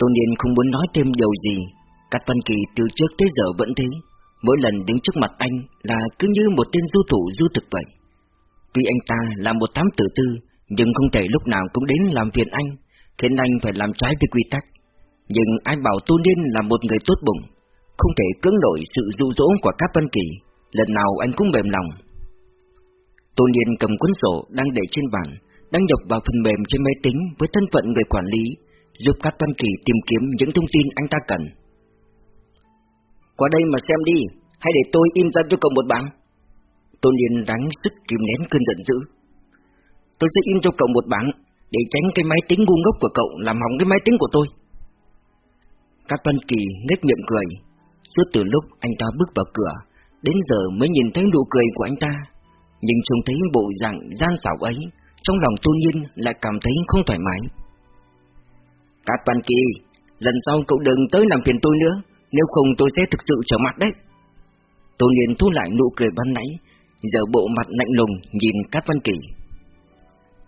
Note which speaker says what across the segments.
Speaker 1: Tôn Điền không muốn nói thêm điều gì, Cát Văn Kỳ từ trước tới giờ vẫn thế, mỗi lần đứng trước mặt anh là cứ như một tên du thủ du thực vậy. Tuy anh ta là một thám tử tư, nhưng không thể lúc nào cũng đến làm phiền anh, khiến anh phải làm trái với quy tắc. Nhưng ai bảo Tôn Điên là một người tốt bụng, không thể cưỡng nổi sự dụ dỗ của Cát Văn Kỳ, lần nào anh cũng mềm lòng. Tôn Điên cầm cuốn sổ đang để trên bàn, đăng nhập vào phần mềm trên máy tính với thân phận người quản lý, giúp các Văn Kỳ tìm kiếm những thông tin anh ta cần. Qua đây mà xem đi, hay để tôi in ra cho cậu một bản? Tôn Điên đáng sức kìm nén cơn giận dữ. Tôi sẽ in cho cậu một bản, để tránh cái máy tính ngu ngốc của cậu làm hỏng cái máy tính của tôi. Cát Văn Kỳ nét miệng cười. Suốt từ lúc anh ta bước vào cửa, đến giờ mới nhìn thấy nụ cười của anh ta. Nhưng trông thấy bộ dạng gian xảo ấy, trong lòng tôn nhiên lại cảm thấy không thoải mái. Cát Văn Kỳ, lần sau cậu đừng tới làm phiền tôi nữa, nếu không tôi sẽ thực sự trở mặt đấy. Tôi liền thu lại nụ cười ban nãy, giờ bộ mặt lạnh lùng nhìn Cát Văn Kỳ.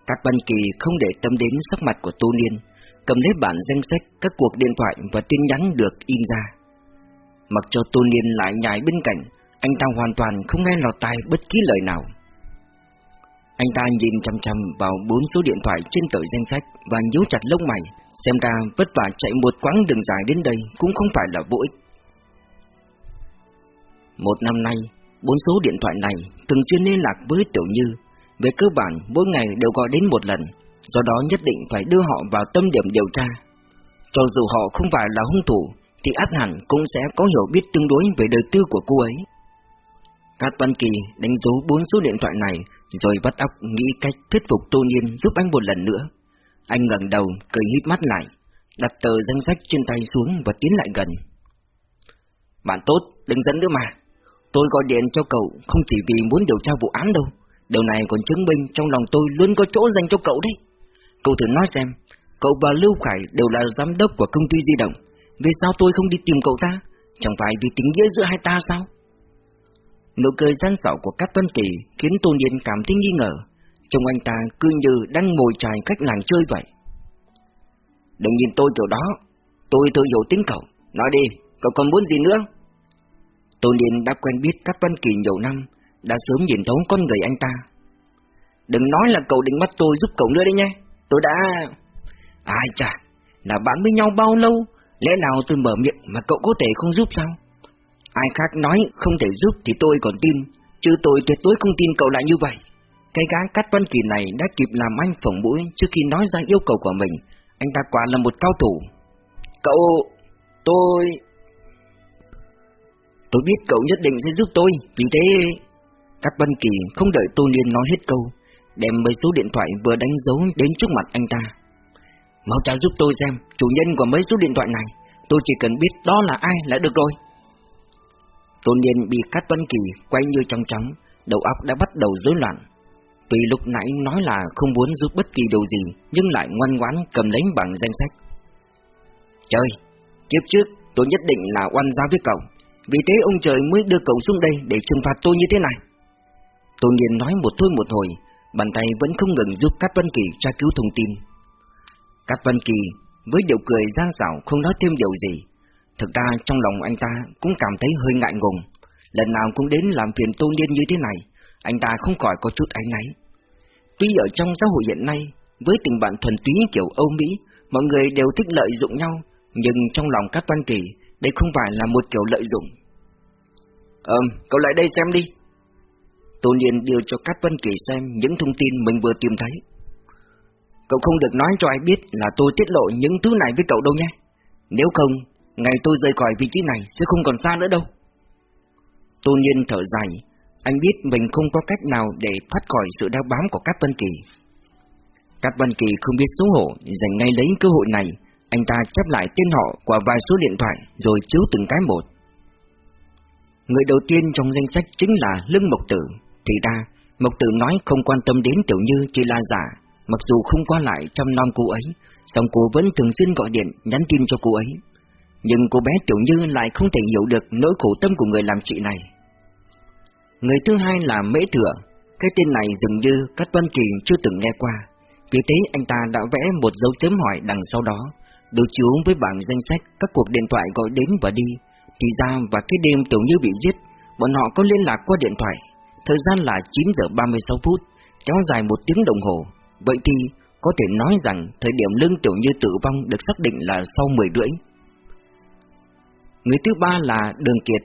Speaker 1: Cát Văn Kỳ không để tâm đến sắc mặt của Tô Liên, cầm lấy bản danh sách các cuộc điện thoại và tin nhắn được in ra. Mặc cho Tô Liên lại nhảy bên cạnh, anh ta hoàn toàn không nghe lọt tai bất kỳ lời nào. Anh ta nhìn chăm chăm vào bốn số điện thoại trên tờ danh sách và nhíu chặt lông mày, xem ra vất vả chạy một quãng đường dài đến đây cũng không phải là vô ích. Một năm nay, bốn số điện thoại này thường xuyên liên lạc với Tiểu Như, về cơ bản mỗi ngày đều gọi đến một lần, do đó nhất định phải đưa họ vào tâm điểm điều tra. Cho dù họ không phải là hung thủ, thì át hẳn cũng sẽ có hiểu biết tương đối về đời tư của cô ấy. Cát Văn Kỳ đánh dấu bốn số điện thoại này, rồi bắt óc nghĩ cách thuyết phục Tô Nhiên giúp anh một lần nữa. Anh ngẩng đầu, cười híp mắt lại, đặt tờ danh sách trên tay xuống và tiến lại gần. Bạn tốt, đừng dẫn nữa mà. Tôi gọi điện cho cậu không chỉ vì muốn điều tra vụ án đâu. Điều này còn chứng minh trong lòng tôi luôn có chỗ dành cho cậu đấy. Cậu thử nói xem, cậu và Lưu Khải đều là giám đốc của công ty di động. Vì sao tôi không đi tìm cậu ta? Chẳng phải vì tình nghĩa giữa hai ta sao? Nụ cười gian xảo của Cát Vân Kỳ khiến Tôn Nhiên cảm thấy nghi ngờ. Trông anh ta cứ như đang ngồi trài cách làng chơi vậy. Đừng nhìn tôi kiểu đó, tôi tự hiểu tính cậu. Nói đi, cậu còn muốn gì nữa? tôi liền đã quen biết các văn Kỳ nhiều năm, đã sớm nhìn thấu con người anh ta. Đừng nói là cậu định bắt tôi giúp cậu nữa đấy nhé, tôi đã... Ai chà, là bạn với nhau bao lâu, lẽ nào tôi mở miệng mà cậu có thể không giúp sao? Ai khác nói không thể giúp thì tôi còn tin, chứ tôi tuyệt đối không tin cậu lại như vậy. Cái gã cắt văn kỳ này đã kịp làm anh phỏng mũi trước khi nói ra yêu cầu của mình, anh ta quả là một cao thủ. Cậu... tôi... Tôi biết cậu nhất định sẽ giúp tôi, vì thế... Cát Văn Kỳ không đợi Tô Niên nói hết câu, đem mấy số điện thoại vừa đánh dấu đến trước mặt anh ta. Mau chào giúp tôi xem, chủ nhân của mấy số điện thoại này, tôi chỉ cần biết đó là ai là được rồi. Tôn Niên bị Cát Văn Kỳ quay như trong trắng, đầu óc đã bắt đầu rối loạn. Tuy lúc nãy nói là không muốn giúp bất kỳ điều gì, nhưng lại ngoan ngoãn cầm lấy bảng danh sách. Trời, kiếp trước tôi nhất định là oan giao với cậu, vì thế ông trời mới đưa cậu xuống đây để trừng phạt tôi như thế này. Tôn Niên nói một thôi một hồi, bàn tay vẫn không ngừng giúp Cát Văn Kỳ tra cứu thông tin. Cát Văn Kỳ với điệu cười gian xảo không nói thêm điều gì. Thực ra trong lòng anh ta cũng cảm thấy hơi ngại ngùng. Lần nào cũng đến làm phiền Tôn Niên như thế này, anh ta không khỏi có chút áy náy. Tuy ở trong xã hội hiện nay, với tình bạn thuần túy kiểu Âu Mỹ, mọi người đều thích lợi dụng nhau, nhưng trong lòng Cát Văn Kỳ, đây không phải là một kiểu lợi dụng. Ờm, cậu lại đây xem đi. Tôn Niên đưa cho Cát Văn Kỳ xem những thông tin mình vừa tìm thấy. Cậu không được nói cho ai biết là tôi tiết lộ những thứ này với cậu đâu nhé. Nếu không, ngày tôi rời khỏi vị trí này sẽ không còn xa nữa đâu. Tôn Nhiên thở dài, anh biết mình không có cách nào để thoát khỏi sự đeo bám của Cát Văn Kỳ. Cát Văn Kỳ không biết xấu hổ, dành ngay lấy cơ hội này, anh ta chấp lại tên họ qua vài số điện thoại rồi chiếu từng cái một. Người đầu tiên trong danh sách chính là Lương Mộc Tử. Thì ra, Mộc Tử nói không quan tâm đến Tiểu Như chỉ là giả, mặc dù không qua lại chăm nom cô ấy, song cô vẫn thường xuyên gọi điện, nhắn tin cho cô ấy. Nhưng cô bé Tiểu Như lại không thể hiểu được nỗi khổ tâm của người làm chị này. Người thứ hai là Mễ Thừa, cái tên này dường như Cát Văn Kỳ chưa từng nghe qua, vì thế anh ta đã vẽ một dấu chấm hỏi đằng sau đó, Đối chiếu với bảng danh sách các cuộc điện thoại gọi đến và đi, thì ra và cái đêm Tiểu Như bị giết, bọn họ có liên lạc qua điện thoại. Thời gian là 9 giờ 36 phút, kéo dài một tiếng đồng hồ. Vậy thì có thể nói rằng thời điểm Lương Tiểu Như tử vong được xác định là sau 10 rưỡi. Người thứ ba là Đường Kiệt.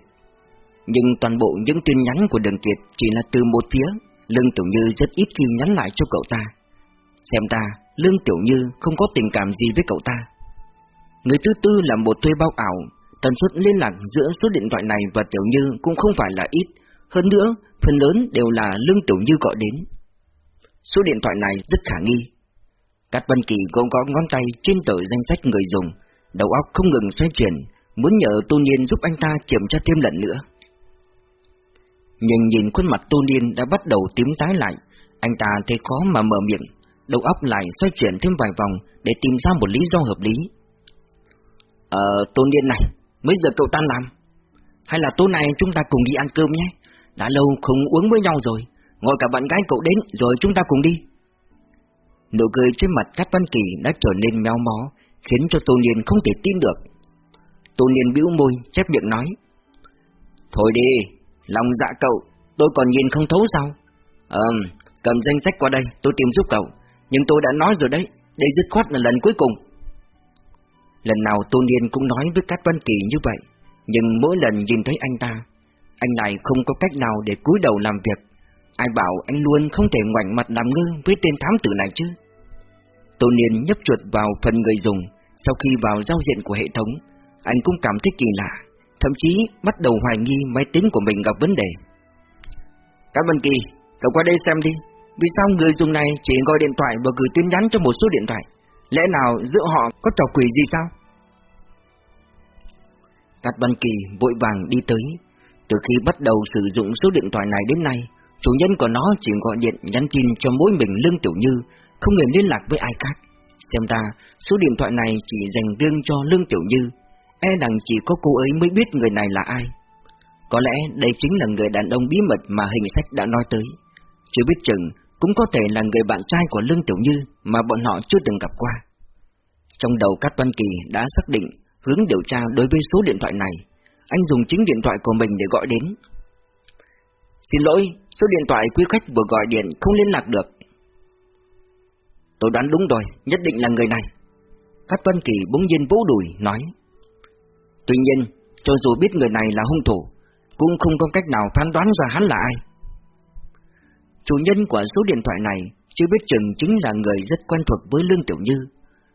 Speaker 1: Nhưng toàn bộ những tin nhắn của Đường Kiệt chỉ là từ một phía, Lương Tiểu Như rất ít khi nhắn lại cho cậu ta. Xem ta, Lương Tiểu Như không có tình cảm gì với cậu ta. Người thứ tư là một thuê bao ảo, tần suất liên lạc giữa số điện thoại này và Tiểu Như cũng không phải là ít, hơn nữa, phần lớn đều là Lương Tiểu Như gọi đến. Số điện thoại này rất khả nghi. Cát Văn Kỳ gõ gõ ngón tay trên tờ danh sách người dùng, đầu óc không ngừng xoay chuyển, muốn nhờ Tô Niên giúp anh ta kiểm tra thêm lần nữa. Nhưng nhìn khuôn mặt Tô Niên đã bắt đầu tím tái lại, anh ta thấy khó mà mở miệng, đầu óc lại xoay chuyển thêm vài vòng để tìm ra một lý do hợp lý. Ờ, Tô Niên này, mấy giờ cậu tan làm? Hay là tối nay chúng ta cùng đi ăn cơm nhé? Đã lâu không uống với nhau rồi, ngồi cả bạn gái cậu đến rồi chúng ta cùng đi. Nụ cười trên mặt Cát Văn Kỳ đã trở nên méo mó, khiến cho Tô Niên không thể tin được. Tô Niên bĩu môi, chép miệng nói. Thôi đi, lòng dạ cậu, tôi còn nhìn không thấu sao? Ờm, cầm danh sách qua đây, tôi tìm giúp cậu. Nhưng tôi đã nói rồi đấy, đây dứt khoát là lần cuối cùng. Lần nào Tôn Niên cũng nói với Cát Văn Kỳ như vậy, nhưng mỗi lần nhìn thấy anh ta, anh lại không có cách nào để cúi đầu làm việc. Ai bảo anh luôn không thể ngoảnh mặt làm ngơ với tên thám tử này chứ? Tôn Niên nhấp chuột vào phần người dùng, sau khi vào giao diện của hệ thống, anh cũng cảm thấy kỳ lạ, thậm chí bắt đầu hoài nghi máy tính của mình gặp vấn đề. Các Vân Kỳ, cậu qua đây xem đi, vì sao người dùng này chỉ gọi điện thoại và gửi tin nhắn cho một số điện thoại? Lẽ nào giữa họ có trò quỷ gì sao? Cát Văn Kỳ vội vàng đi tới. Từ khi bắt đầu sử dụng số điện thoại này đến nay, chủ nhân của nó chỉ gọi điện nhắn tin cho mỗi mình Lương Tiểu Như, không hề liên lạc với ai khác. Xem ra, số điện thoại này chỉ dành riêng cho Lương Tiểu Như, e rằng chỉ có cô ấy mới biết người này là ai. Có lẽ đây chính là người đàn ông bí mật mà hình sách đã nói tới. Chưa biết chừng, cũng có thể là người bạn trai của Lương Tiểu Như mà bọn họ chưa từng gặp qua. Trong đầu Cát Văn Kỳ đã xác định hướng điều tra đối với số điện thoại này. Anh dùng chính điện thoại của mình để gọi đến. Xin lỗi, số điện thoại quý khách vừa gọi điện không liên lạc được. Tôi đoán đúng rồi, nhất định là người này. Cát Văn Kỳ bỗng nhiên vỗ đùi, nói. Tuy nhiên, cho dù biết người này là hung thủ, cũng không có cách nào phán đoán ra hắn là ai. Chủ nhân của số điện thoại này chưa biết chừng chính là người rất quen thuộc với Lương Tiểu Như,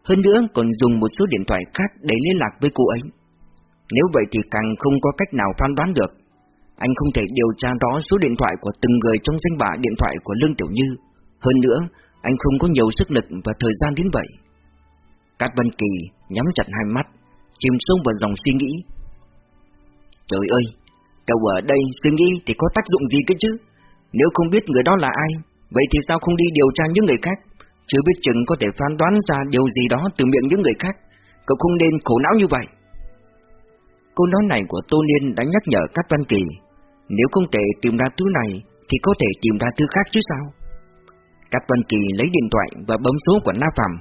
Speaker 1: hơn nữa còn dùng một số điện thoại khác để liên lạc với cô ấy. Nếu vậy thì càng không có cách nào phán đoán được. Anh không thể điều tra rõ số điện thoại của từng người trong danh bạ điện thoại của Lương Tiểu Như. Hơn nữa, anh không có nhiều sức lực và thời gian đến vậy. Cát Văn Kỳ nhắm chặt hai mắt, chìm sâu vào dòng suy nghĩ. Trời ơi, cậu ở đây suy nghĩ thì có tác dụng gì cơ chứ? Nếu không biết người đó là ai, vậy thì sao không đi điều tra những người khác? Chưa biết chừng có thể phán đoán ra điều gì đó từ miệng những người khác. Cậu không nên khổ não như vậy. Câu nói này của Tô Liên đã nhắc nhở Cát Văn Kỳ. Nếu không thể tìm ra thứ này, thì có thể tìm ra thứ khác chứ sao? Cát Văn Kỳ lấy điện thoại và bấm số của Na Phạm.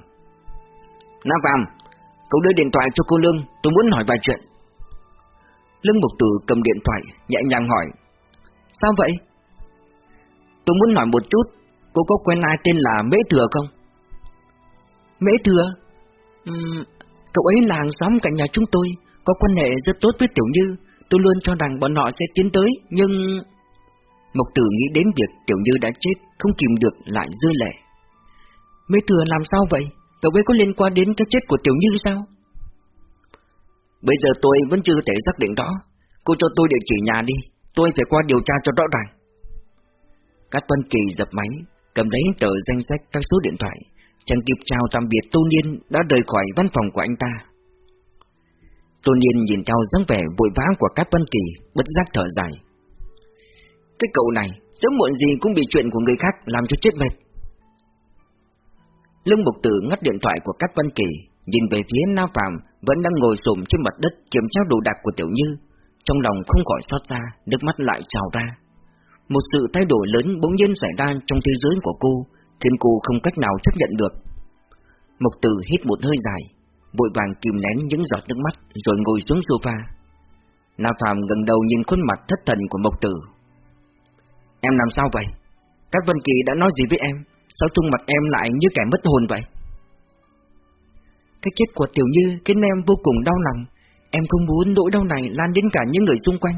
Speaker 1: Na Phạm, cậu đưa điện thoại cho cô Lương, tôi muốn hỏi vài chuyện. Lương Mục Tử cầm điện thoại, nhẹ nhàng hỏi. Sao vậy? Tôi muốn hỏi một chút, cô có quen ai tên là Mễ Thừa không? Mễ Thừa? Uhm, cậu ấy là hàng xóm cạnh nhà chúng tôi, có quan hệ rất tốt với Tiểu Như, tôi luôn cho rằng bọn họ sẽ tiến tới, nhưng... Mộc Tử nghĩ đến việc Tiểu Như đã chết, không kìm được lại rơi lệ. Mễ Thừa làm sao vậy? Cậu ấy có liên quan đến cái chết của Tiểu Như sao? Bây giờ tôi vẫn chưa thể xác định đó. Cô cho tôi địa chỉ nhà đi, tôi phải qua điều tra cho rõ ràng. Cát Vân Kỳ dập máy, cầm lấy tờ danh sách các số điện thoại, chẳng kịp chào tạm biệt Tô Niên đã rời khỏi văn phòng của anh ta. Tô Niên nhìn theo dáng vẻ vội vã của Cát Vân Kỳ, bất giác thở dài. Cái cậu này, sớm muộn gì cũng bị chuyện của người khác làm cho chết mệt. Lương Mục Tử ngắt điện thoại của Cát Văn Kỳ, nhìn về phía Na Phạm vẫn đang ngồi xổm trên mặt đất kiểm tra đồ đạc của Tiểu Như, trong lòng không khỏi xót xa, nước mắt lại trào ra. Một sự thay đổi lớn bỗng nhiên xảy ra trong thế giới của cô, khiến cô không cách nào chấp nhận được. Mục Tử hít một hơi dài, vội vàng kìm nén những giọt nước mắt rồi ngồi xuống sofa. Na Phạm gần đầu nhìn khuôn mặt thất thần của Mộc Tử. Em làm sao vậy? Các Vân Kỳ đã nói gì với em? Sao trung mặt em lại như kẻ mất hồn vậy? Cái chết của Tiểu Như khiến em vô cùng đau lòng. Em không muốn nỗi đau này lan đến cả những người xung quanh.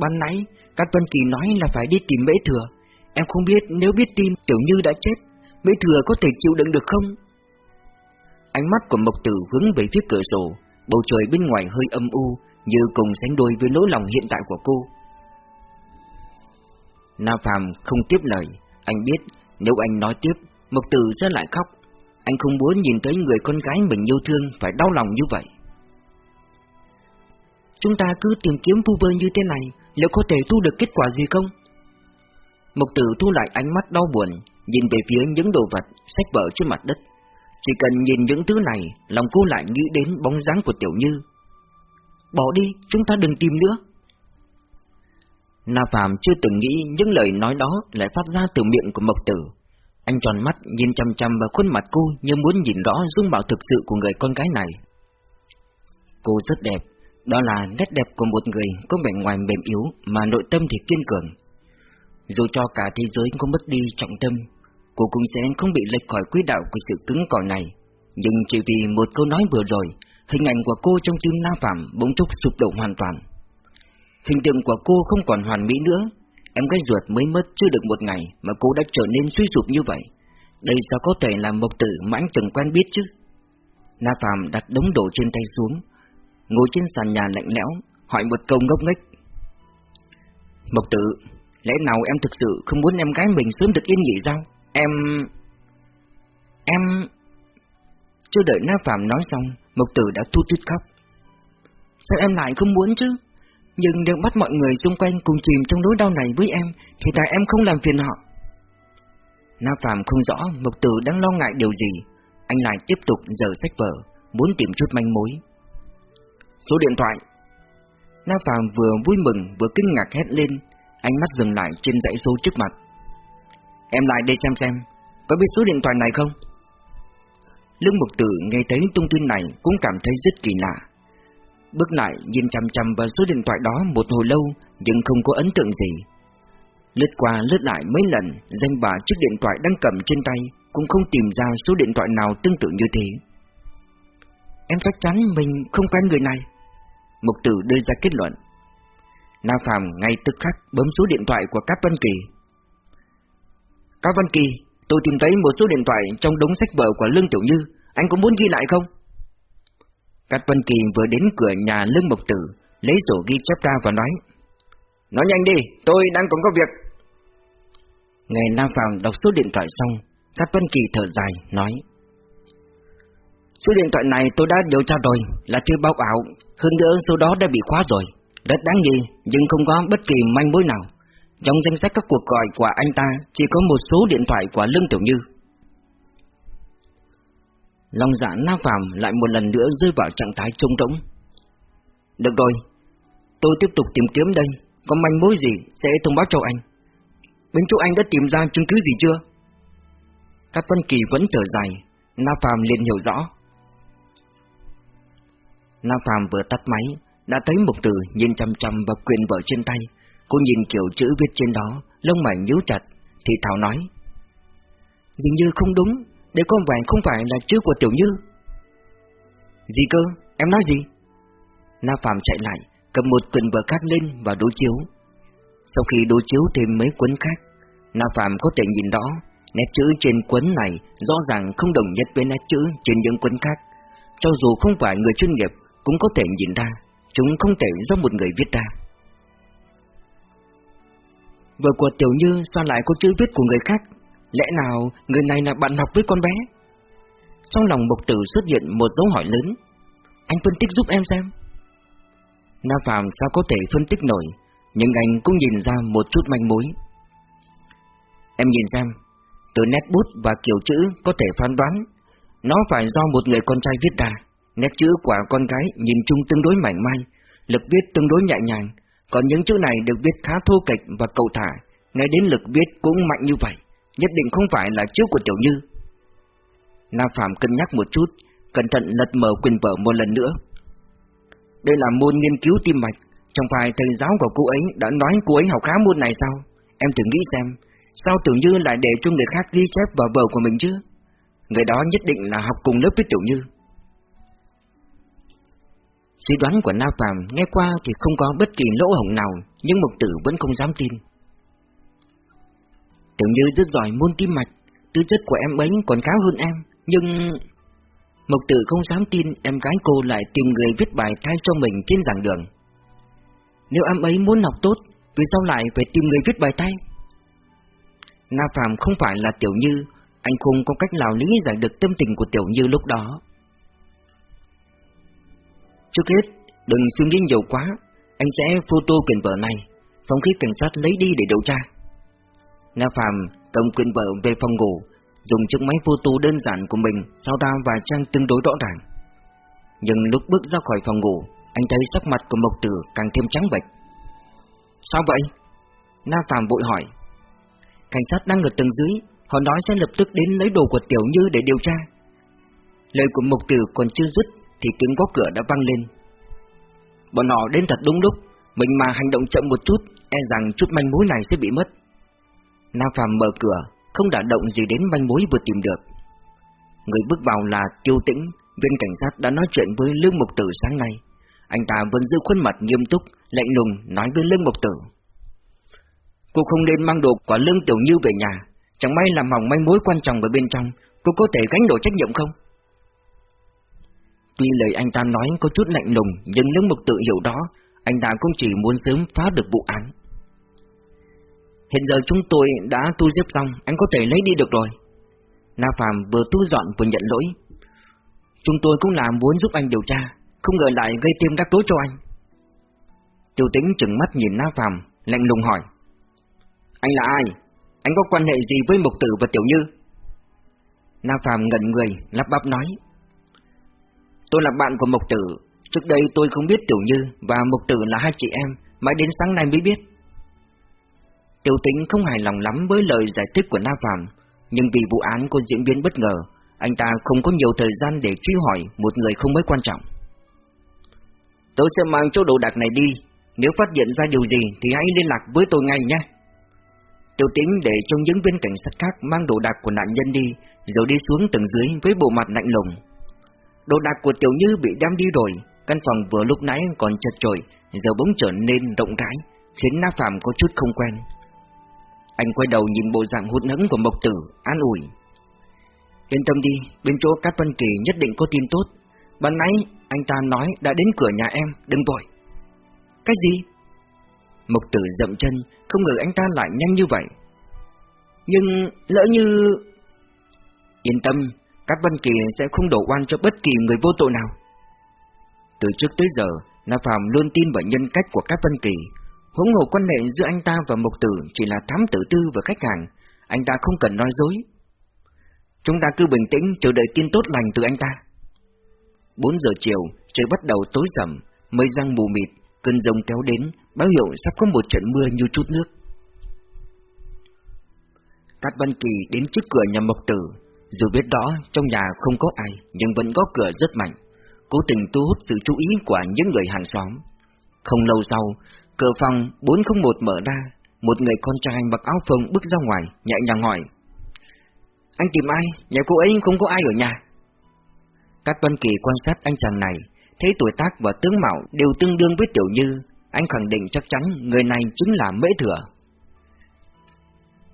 Speaker 1: Ban nãy, các Vân Kỳ nói là phải đi tìm Mễ Thừa. Em không biết nếu biết tin Tiểu Như đã chết, Mễ Thừa có thể chịu đựng được không? Ánh mắt của Mộc Tử hướng về phía cửa sổ, bầu trời bên ngoài hơi âm u, như cùng sánh đôi với nỗi lòng hiện tại của cô. Na Phạm không tiếp lời, anh biết nếu anh nói tiếp, Mộc Tử sẽ lại khóc. Anh không muốn nhìn thấy người con gái mình yêu thương phải đau lòng như vậy. Chúng ta cứ tìm kiếm vu vơ như thế này, liệu có thể thu được kết quả gì không? Mộc Tử thu lại ánh mắt đau buồn, nhìn về phía những đồ vật, sách vở trên mặt đất. Chỉ cần nhìn những thứ này, lòng cô lại nghĩ đến bóng dáng của Tiểu Như. Bỏ đi, chúng ta đừng tìm nữa. Na Phạm chưa từng nghĩ những lời nói đó lại phát ra từ miệng của Mộc Tử. Anh tròn mắt nhìn chăm chăm vào khuôn mặt cô như muốn nhìn rõ dung mạo thực sự của người con gái này. Cô rất đẹp, đó là nét đẹp của một người có vẻ ngoài mềm yếu mà nội tâm thì kiên cường. Dù cho cả thế giới có mất đi trọng tâm, cô cũng sẽ không bị lệch khỏi quỹ đạo của sự cứng cỏi này. Nhưng chỉ vì một câu nói vừa rồi, hình ảnh của cô trong tim Na Phạm bỗng chốc sụp đổ hoàn toàn. Hình tượng của cô không còn hoàn mỹ nữa, em gái ruột mới mất chưa được một ngày mà cô đã trở nên suy sụp như vậy. Đây sao có thể là một tử mà anh từng quen biết chứ? Na Phạm đặt đống đồ trên tay xuống, ngồi trên sàn nhà lạnh lẽo, hỏi một câu ngốc nghếch. Mộc tử, lẽ nào em thực sự không muốn em gái mình sớm được yên nghỉ sao? Em... Em... Chưa đợi Na Phạm nói xong, Mộc tử đã thu tuyết khóc. Sao em lại không muốn chứ? Nhưng nếu bắt mọi người xung quanh cùng chìm trong nỗi đau này với em, thì tại em không làm phiền họ. Na Phạm không rõ Mộc Tử đang lo ngại điều gì, anh lại tiếp tục dở sách vở, muốn tìm chút manh mối. Số điện thoại Na Phạm vừa vui mừng vừa kinh ngạc hét lên, ánh mắt dừng lại trên dãy số trước mặt. Em lại đây xem xem, có biết số điện thoại này không? Lương Mục Tử nghe thấy thông tin này cũng cảm thấy rất kỳ lạ. Bước lại nhìn chăm chăm vào số điện thoại đó một hồi lâu nhưng không có ấn tượng gì. Lướt qua lướt lại mấy lần, danh bà chiếc điện thoại đang cầm trên tay cũng không tìm ra số điện thoại nào tương tự như thế. Em chắc chắn mình không quen người này. Mục tử đưa ra kết luận. Na Phạm ngay tức khắc bấm số điện thoại của Cáp Văn Kỳ. Cáp Văn Kỳ, tôi tìm thấy một số điện thoại trong đống sách vở của Lương Tiểu Như, anh có muốn ghi lại không? Cát Vân Kỳ vừa đến cửa nhà Lương Mộc Tử, lấy sổ ghi chép ra và nói. Nói nhanh đi, tôi đang còn có việc. Ngày Nam Phạm đọc số điện thoại xong, Cát Vân Kỳ thở dài, nói. Số điện thoại này tôi đã điều tra rồi, là chưa báo ảo, hơn nữa số đó đã bị khóa rồi. Rất đáng nghi, nhưng không có bất kỳ manh mối nào. Trong danh sách các cuộc gọi của anh ta chỉ có một số điện thoại của Lương Tiểu Như. Long dạ Na Phàm lại một lần nữa rơi vào trạng thái trống rỗng. Được rồi, tôi tiếp tục tìm kiếm đây, có manh mối gì sẽ thông báo cho anh. Bên chỗ anh đã tìm ra chứng cứ gì chưa? Các Văn Kỳ vẫn thở dài, Na Phạm liền hiểu rõ. Na Phạm vừa tắt máy, đã thấy một từ nhìn chăm chăm vào quyền vợ trên tay. Cô nhìn kiểu chữ viết trên đó, lông mày nhíu chặt, thì Thảo nói. Dường như không đúng, đây con vẻ không phải là chữ của Tiểu Như. Gì cơ? Em nói gì? Na Phạm chạy lại, Cầm một quyển vở khác lên và đối chiếu. Sau khi đối chiếu thêm mấy cuốn khác, Na Phạm có thể nhìn rõ Nét chữ trên cuốn này Rõ ràng không đồng nhất với nét chữ trên những cuốn khác. Cho dù không phải người chuyên nghiệp, Cũng có thể nhìn ra, Chúng không thể do một người viết ra. Vở của Tiểu Như sao lại có chữ viết của người khác. Lẽ nào người này là bạn học với con bé? Trong lòng Mộc Tử xuất hiện một dấu hỏi lớn. Anh phân tích giúp em xem. Na Phạm sao có thể phân tích nổi, nhưng anh cũng nhìn ra một chút manh mối. Em nhìn xem, từ nét bút và kiểu chữ có thể phán đoán, nó phải do một người con trai viết ra. Nét chữ của con gái nhìn chung tương đối mảnh mai, lực viết tương đối nhẹ nhàng, còn những chữ này được viết khá thô kệch và cầu thả, ngay đến lực viết cũng mạnh như vậy nhất định không phải là chiếu của Tiểu Như. Nam Phạm cân nhắc một chút, cẩn thận lật mở quyền vở một lần nữa. Đây là môn nghiên cứu tim mạch, chẳng phải thầy giáo của cô ấy đã nói cô ấy học khá môn này sao? Em thử nghĩ xem, sao tưởng như lại để cho người khác ghi chép vào vở của mình chứ? Người đó nhất định là học cùng lớp với Tiểu Như. Suy đoán của Na Phạm nghe qua thì không có bất kỳ lỗ hổng nào, nhưng Mục Tử vẫn không dám tin. Tiểu Như rất giỏi môn tim mạch, tư chất của em ấy còn cao hơn em, nhưng... Mộc Tử không dám tin em gái cô lại tìm người viết bài thay cho mình trên giảng đường. Nếu em ấy muốn học tốt, vì sao lại phải tìm người viết bài thay? Na Phạm không phải là Tiểu Như, anh không có cách nào lý giải được tâm tình của Tiểu Như lúc đó. Trước hết, đừng suy nghĩ nhiều quá, anh sẽ photo quyền vợ này, phòng khí cảnh sát lấy đi để điều tra. Na Phạm cầm quyền vợ về phòng ngủ, dùng chiếc máy photo đơn giản của mình sao ra vài trang tương đối rõ ràng. Nhưng lúc bước ra khỏi phòng ngủ, anh thấy sắc mặt của Mộc Tử càng thêm trắng bệch. Sao vậy? Na Phạm vội hỏi. Cảnh sát đang ở tầng dưới, họ nói sẽ lập tức đến lấy đồ của Tiểu Như để điều tra. Lời của Mộc Tử còn chưa dứt thì tiếng gõ cửa đã vang lên. Bọn họ đến thật đúng lúc, mình mà hành động chậm một chút, e rằng chút manh mối này sẽ bị mất. Na Phạm mở cửa, không đả động gì đến manh mối vừa tìm được. Người bước vào là Tiêu Tĩnh, viên cảnh sát đã nói chuyện với Lương Mục Tử sáng nay. Anh ta vẫn giữ khuôn mặt nghiêm túc, lạnh lùng nói với Lương Mục Tử. Cô không nên mang đồ của Lương Tiểu Như về nhà, chẳng may làm hỏng manh mối quan trọng ở bên trong, cô có thể gánh đổ trách nhiệm không? Tuy lời anh ta nói có chút lạnh lùng, nhưng Lương Mục Tử hiểu đó, anh ta cũng chỉ muốn sớm phá được vụ án. Hiện giờ chúng tôi đã tu xếp xong, anh có thể lấy đi được rồi. Na Phạm vừa tu dọn vừa nhận lỗi. Chúng tôi cũng là muốn giúp anh điều tra, không ngờ lại gây thêm rắc rối cho anh. Tiêu tính chừng mắt nhìn Na Phạm, lạnh lùng hỏi. Anh là ai? Anh có quan hệ gì với Mục Tử và Tiểu Như? Na Phạm ngẩn người, lắp bắp nói. Tôi là bạn của Mộc Tử, trước đây tôi không biết Tiểu Như và Mộc Tử là hai chị em, mãi đến sáng nay mới biết. Tiểu tính không hài lòng lắm với lời giải thích của Na Phạm, nhưng vì vụ án có diễn biến bất ngờ, anh ta không có nhiều thời gian để truy hỏi một người không mấy quan trọng. Tôi sẽ mang chỗ đồ đạc này đi, nếu phát hiện ra điều gì thì hãy liên lạc với tôi ngay nhé. Tiểu tính để cho những viên cảnh sát khác mang đồ đạc của nạn nhân đi, rồi đi xuống tầng dưới với bộ mặt lạnh lùng. Đồ đạc của Tiểu Như bị đem đi rồi, căn phòng vừa lúc nãy còn chật chội, giờ bỗng trở nên rộng rãi, khiến Na Phạm có chút không quen. Anh quay đầu nhìn bộ dạng hụt hẫng của Mộc Tử, an ủi. Yên tâm đi, bên chỗ Cát Văn Kỳ nhất định có tin tốt. Ban nãy anh ta nói đã đến cửa nhà em, đừng vội. Cái gì? Mộc Tử dậm chân, không ngờ anh ta lại nhanh như vậy. Nhưng lỡ như... Yên tâm, Cát Văn Kỳ sẽ không đổ oan cho bất kỳ người vô tội nào. Từ trước tới giờ, Na Phạm luôn tin vào nhân cách của Cát Văn Kỳ. Huống hộ quan hệ giữa anh ta và Mộc Tử chỉ là thám tử tư và khách hàng, anh ta không cần nói dối. Chúng ta cứ bình tĩnh chờ đợi tin tốt lành từ anh ta. 4 giờ chiều, trời bắt đầu tối rầm, mây răng mù mịt, cơn rông kéo đến, báo hiệu sắp có một trận mưa như chút nước. Cát Văn Kỳ đến trước cửa nhà Mộc Tử, dù biết rõ trong nhà không có ai, nhưng vẫn có cửa rất mạnh, cố tình thu hút sự chú ý của những người hàng xóm. Không lâu sau, cửa phòng 401 mở ra, một người con trai mặc áo phông bước ra ngoài, nhẹ nhàng hỏi. Anh tìm ai? Nhà cô ấy không có ai ở nhà. Cát Văn Kỳ quan sát anh chàng này, thấy tuổi tác và tướng mạo đều tương đương với Tiểu Như, anh khẳng định chắc chắn người này chính là Mễ Thừa.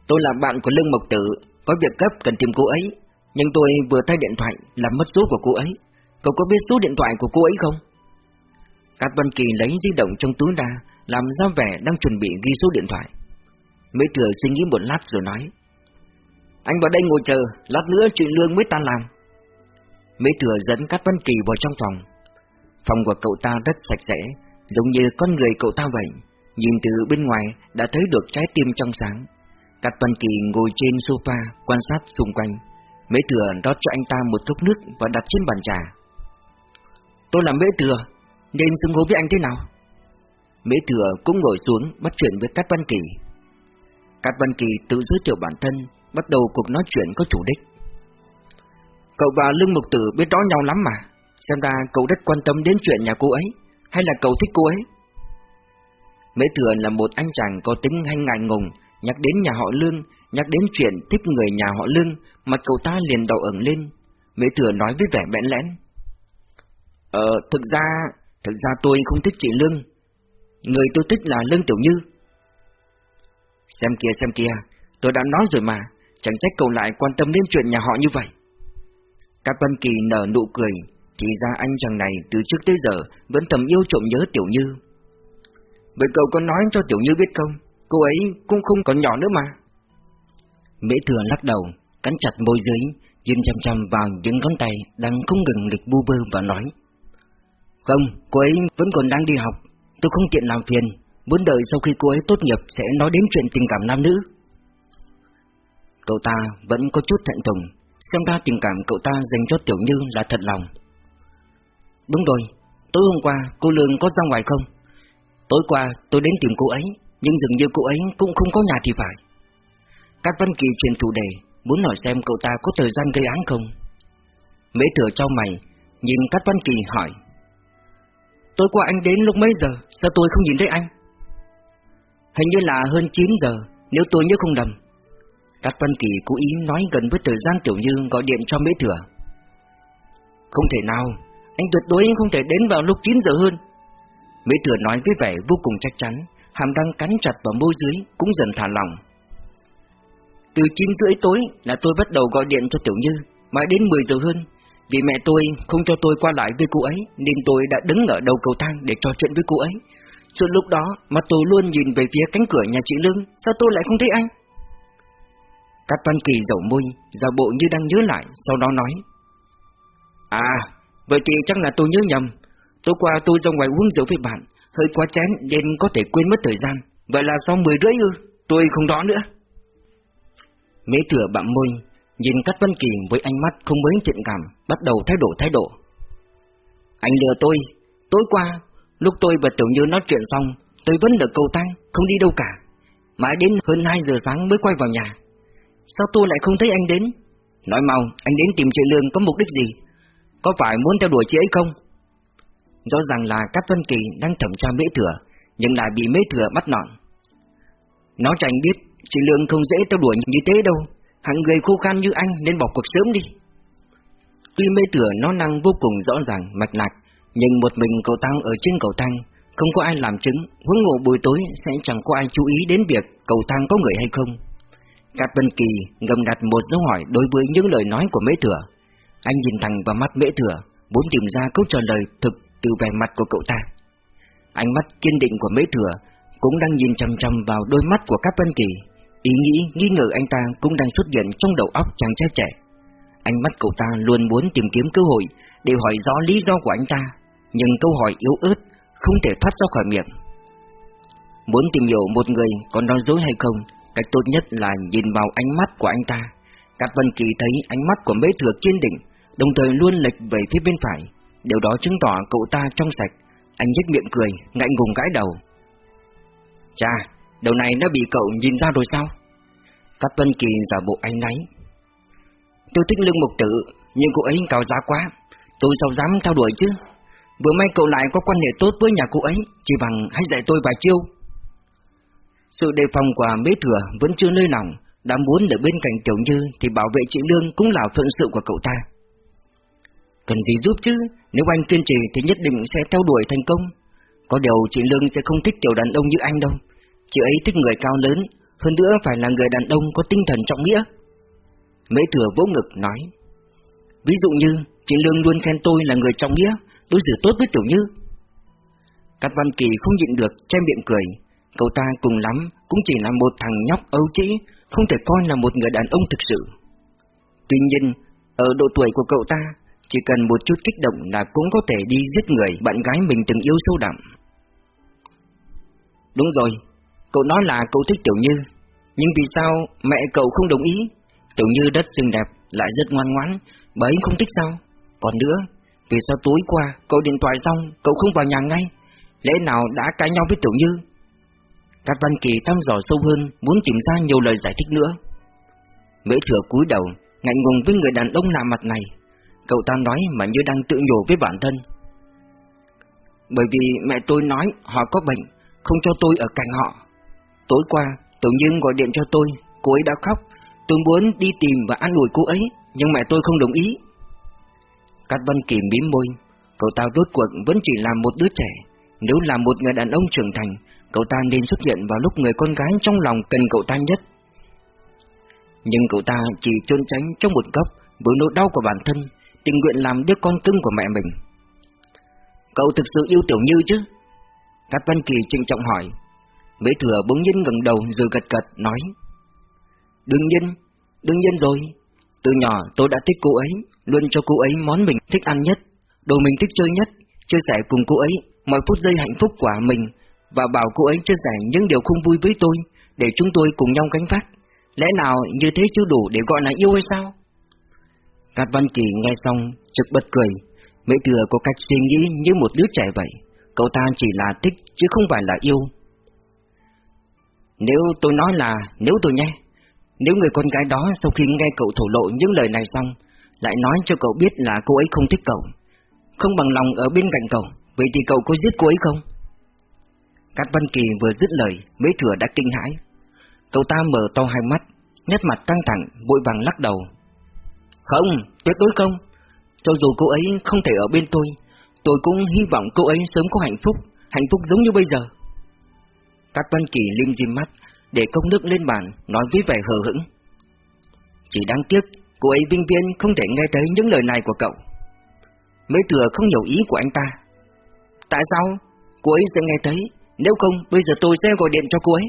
Speaker 1: Tôi là bạn của Lương Mộc Tử, có việc cấp cần tìm cô ấy, nhưng tôi vừa thay điện thoại làm mất số của cô ấy Cậu có biết số điện thoại của cô ấy không? Cát Văn Kỳ lấy di động trong túi ra Làm ra vẻ đang chuẩn bị ghi số điện thoại. Mấy thừa suy nghĩ một lát rồi nói Anh vào đây ngồi chờ Lát nữa chuyện lương mới tan làm. Mấy thừa dẫn Cát Văn Kỳ vào trong phòng. Phòng của cậu ta rất sạch sẽ Giống như con người cậu ta vậy. Nhìn từ bên ngoài đã thấy được trái tim trong sáng. Cát Văn Kỳ ngồi trên sofa Quan sát xung quanh. Mễ thừa rót cho anh ta một cốc nước và đặt trên bàn trà. Tôi là Mễ thừa, nên xưng hô với anh thế nào? Mễ thừa cũng ngồi xuống bắt chuyện với Cát Văn Kỳ. Cát Văn Kỳ tự giới thiệu bản thân, bắt đầu cuộc nói chuyện có chủ đích. Cậu và Lương Mục Tử biết rõ nhau lắm mà, xem ra cậu rất quan tâm đến chuyện nhà cô ấy, hay là cậu thích cô ấy? Mễ Thừa là một anh chàng có tính hay ngại ngùng, nhắc đến nhà họ Lương, nhắc đến chuyện thích người nhà họ Lương, mặt cậu ta liền đỏ ửng lên. Mễ Thừa nói với vẻ bẽn lẽn. Ờ, thực ra, thực ra tôi không thích chị Lương. Người tôi thích là Lương Tiểu Như. Xem kìa xem kìa, tôi đã nói rồi mà, chẳng trách cậu lại quan tâm đến chuyện nhà họ như vậy. Các Vân Kỳ nở nụ cười, thì ra anh chàng này từ trước tới giờ vẫn thầm yêu trộm nhớ Tiểu Như. Vậy cậu có nói cho Tiểu Như biết không? Cô ấy cũng không còn nhỏ nữa mà. Mễ thừa lắc đầu, cắn chặt môi dưới, nhìn chăm chăm vào những ngón tay đang không ngừng nghịch bu bơ và nói. Không, cô ấy vẫn còn đang đi học, tôi không tiện làm phiền, muốn đợi sau khi cô ấy tốt nghiệp sẽ nói đến chuyện tình cảm nam nữ. Cậu ta vẫn có chút thẹn thùng, xem ra tình cảm cậu ta dành cho Tiểu Như là thật lòng. Đúng rồi, tối hôm qua cô Lương có ra ngoài không? Tối qua tôi đến tìm cô ấy, nhưng dường như cô ấy cũng không có nhà thì phải. Các Văn Kỳ truyền chủ đề, muốn hỏi xem cậu ta có thời gian gây án không. Mễ thừa cho mày, nhìn Cát Văn Kỳ hỏi. Tối qua anh đến lúc mấy giờ, sao tôi không nhìn thấy anh? Hình như là hơn 9 giờ, nếu tôi nhớ không lầm. Cát Văn Kỳ cố ý nói gần với thời gian Tiểu Như gọi điện cho Mễ Thừa. Không thể nào, anh tuyệt đối không thể đến vào lúc 9 giờ hơn. Mễ Thừa nói với vẻ vô cùng chắc chắn, hàm răng cắn chặt vào môi dưới cũng dần thả lỏng. Từ 9 rưỡi tối là tôi bắt đầu gọi điện cho Tiểu Như, mãi đến 10 giờ hơn. Vì mẹ tôi không cho tôi qua lại với cô ấy, nên tôi đã đứng ở đầu cầu thang để trò chuyện với cô ấy. Suốt lúc đó mà tôi luôn nhìn về phía cánh cửa nhà chị Lương, sao tôi lại không thấy anh? Cát Văn Kỳ dầu môi, giả bộ như đang nhớ lại, sau đó nói. À, vậy thì chắc là tôi nhớ nhầm. Tối qua tôi ra ngoài uống rượu với bạn, hơi quá chén nên có thể quên mất thời gian. Vậy là sau 10 rưỡi ư, tôi không đó nữa. Mễ thửa bặm môi, nhìn Cát Văn Kỳ với ánh mắt không mấy thiện cảm, bắt đầu thay đổi thái độ. Anh lừa tôi, tối qua, lúc tôi và Tiểu Như nói chuyện xong, tôi vẫn ở cầu tăng, không đi đâu cả. Mãi đến hơn 2 giờ sáng mới quay vào nhà. Sao tôi lại không thấy anh đến? Nói mau, anh đến tìm chị Lương có mục đích gì? Có phải muốn theo đuổi chị ấy không? Rõ ràng là Cát Văn Kỳ đang thẩm tra mễ thừa, nhưng lại bị mễ thừa bắt nọn. Nó cho anh biết, chị Lương không dễ theo đuổi như thế đâu, hạng người khô khan như anh nên bỏ cuộc sớm đi. Tuy mê thừa nó năng vô cùng rõ ràng, mạch lạc, nhưng một mình cầu tăng ở trên cầu tăng, không có ai làm chứng, huống ngộ buổi tối sẽ chẳng có ai chú ý đến việc cầu thang có người hay không. Cát Vân Kỳ ngầm đặt một dấu hỏi đối với những lời nói của Mễ Thừa. Anh nhìn thẳng vào mắt Mễ Thừa, muốn tìm ra câu trả lời thực từ vẻ mặt của cậu ta. Ánh mắt kiên định của Mễ Thừa cũng đang nhìn chăm chăm vào đôi mắt của Cát Vân Kỳ. Ý nghĩ nghi ngờ anh ta cũng đang xuất hiện trong đầu óc chàng trai trẻ. Ánh mắt cậu ta luôn muốn tìm kiếm cơ hội để hỏi rõ lý do của anh ta, nhưng câu hỏi yếu ớt không thể thoát ra khỏi miệng. Muốn tìm hiểu một người có nói dối hay không, cách tốt nhất là nhìn vào ánh mắt của anh ta. Cát Vân Kỳ thấy ánh mắt của Mễ Thừa kiên định, đồng thời luôn lệch về phía bên phải. Điều đó chứng tỏ cậu ta trong sạch. Anh nhếch miệng cười, ngại ngùng gãi đầu. Cha đầu này đã bị cậu nhìn ra rồi sao? Cát Vân Kỳ giả bộ anh náy. Tôi thích lương mục tử, nhưng cô ấy cao giá quá. Tôi sao dám theo đuổi chứ? Vừa may cậu lại có quan hệ tốt với nhà cô ấy, chỉ bằng hãy dạy tôi vài chiêu. Sự đề phòng của bế thừa vẫn chưa nơi lòng, đã muốn ở bên cạnh Tiểu Như thì bảo vệ chị Lương cũng là phận sự của cậu ta. Cần gì giúp chứ, nếu anh kiên trì thì nhất định sẽ theo đuổi thành công. Có điều chị Lương sẽ không thích tiểu đàn ông như anh đâu. Chị ấy thích người cao lớn, hơn nữa phải là người đàn ông có tinh thần trọng nghĩa. Mễ thừa vỗ ngực nói. Ví dụ như, chị Lương luôn khen tôi là người trọng nghĩa, đối xử tốt với Tiểu Như. Cát Văn Kỳ không nhịn được, che miệng cười. Cậu ta cùng lắm cũng chỉ là một thằng nhóc ấu trĩ, không thể coi là một người đàn ông thực sự. Tuy nhiên, ở độ tuổi của cậu ta, chỉ cần một chút kích động là cũng có thể đi giết người bạn gái mình từng yêu sâu đậm. Đúng rồi, cậu nói là cậu thích Tiểu Như, nhưng vì sao mẹ cậu không đồng ý? Tiểu Như rất xinh đẹp, lại rất ngoan ngoãn, bà ấy không thích sao? Còn nữa, vì sao tối qua cậu điện thoại xong, cậu không vào nhà ngay? Lẽ nào đã cãi nhau với Tiểu Như? Cát Văn Kỳ thăm dò sâu hơn, muốn tìm ra nhiều lời giải thích nữa. Mễ thừa cúi đầu, ngạnh ngùng với người đàn ông lạ mặt này, Cậu ta nói mà như đang tự nhủ với bản thân. Bởi vì mẹ tôi nói họ có bệnh, không cho tôi ở cạnh họ. Tối qua, Tiểu Như gọi điện cho tôi, cô ấy đã khóc. Tôi muốn đi tìm và an ủi cô ấy, nhưng mẹ tôi không đồng ý. Cát Văn Kỳ mím môi, cậu ta rốt cuộc vẫn chỉ là một đứa trẻ. Nếu là một người đàn ông trưởng thành, cậu ta nên xuất hiện vào lúc người con gái trong lòng cần cậu ta nhất. Nhưng cậu ta chỉ trốn tránh trong một góc với nỗi đau của bản thân, tình nguyện làm đứa con cưng của mẹ mình. Cậu thực sự yêu Tiểu Như chứ? Cát Văn Kỳ trịnh trọng hỏi. Mễ thừa bỗng nhiên gần đầu rồi gật gật nói. Đương nhiên, đương nhiên rồi. Từ nhỏ tôi đã thích cô ấy, luôn cho cô ấy món mình thích ăn nhất, đồ mình thích chơi nhất, chia sẻ cùng cô ấy mọi phút giây hạnh phúc của mình và bảo cô ấy chia sẻ những điều không vui với tôi để chúng tôi cùng nhau gánh vác. Lẽ nào như thế chưa đủ để gọi là yêu hay sao? Cát Văn Kỳ nghe xong, trực bật cười. Mễ thừa có cách suy nghĩ như một đứa trẻ vậy. Cậu ta chỉ là thích chứ không phải là yêu. Nếu tôi nói là, nếu tôi nhé, nếu người con gái đó sau khi nghe cậu thổ lộ những lời này xong, lại nói cho cậu biết là cô ấy không thích cậu, không bằng lòng ở bên cạnh cậu, vậy thì cậu có giết cô ấy không? Cát Văn Kỳ vừa dứt lời, mấy thừa đã kinh hãi. Cậu ta mở to hai mắt, nét mặt căng thẳng, vội vàng lắc đầu. Không, tuyệt đối không. Cho dù cô ấy không thể ở bên tôi, tôi cũng hy vọng cô ấy sớm có hạnh phúc, hạnh phúc giống như bây giờ các Văn Kỳ lim dim mắt, để công nước lên bàn, nói với vẻ hờ hững. Chỉ đáng tiếc, cô ấy vinh viên không thể nghe thấy những lời này của cậu. Mấy thừa không hiểu ý của anh ta. Tại sao? Cô ấy sẽ nghe thấy, nếu không bây giờ tôi sẽ gọi điện cho cô ấy.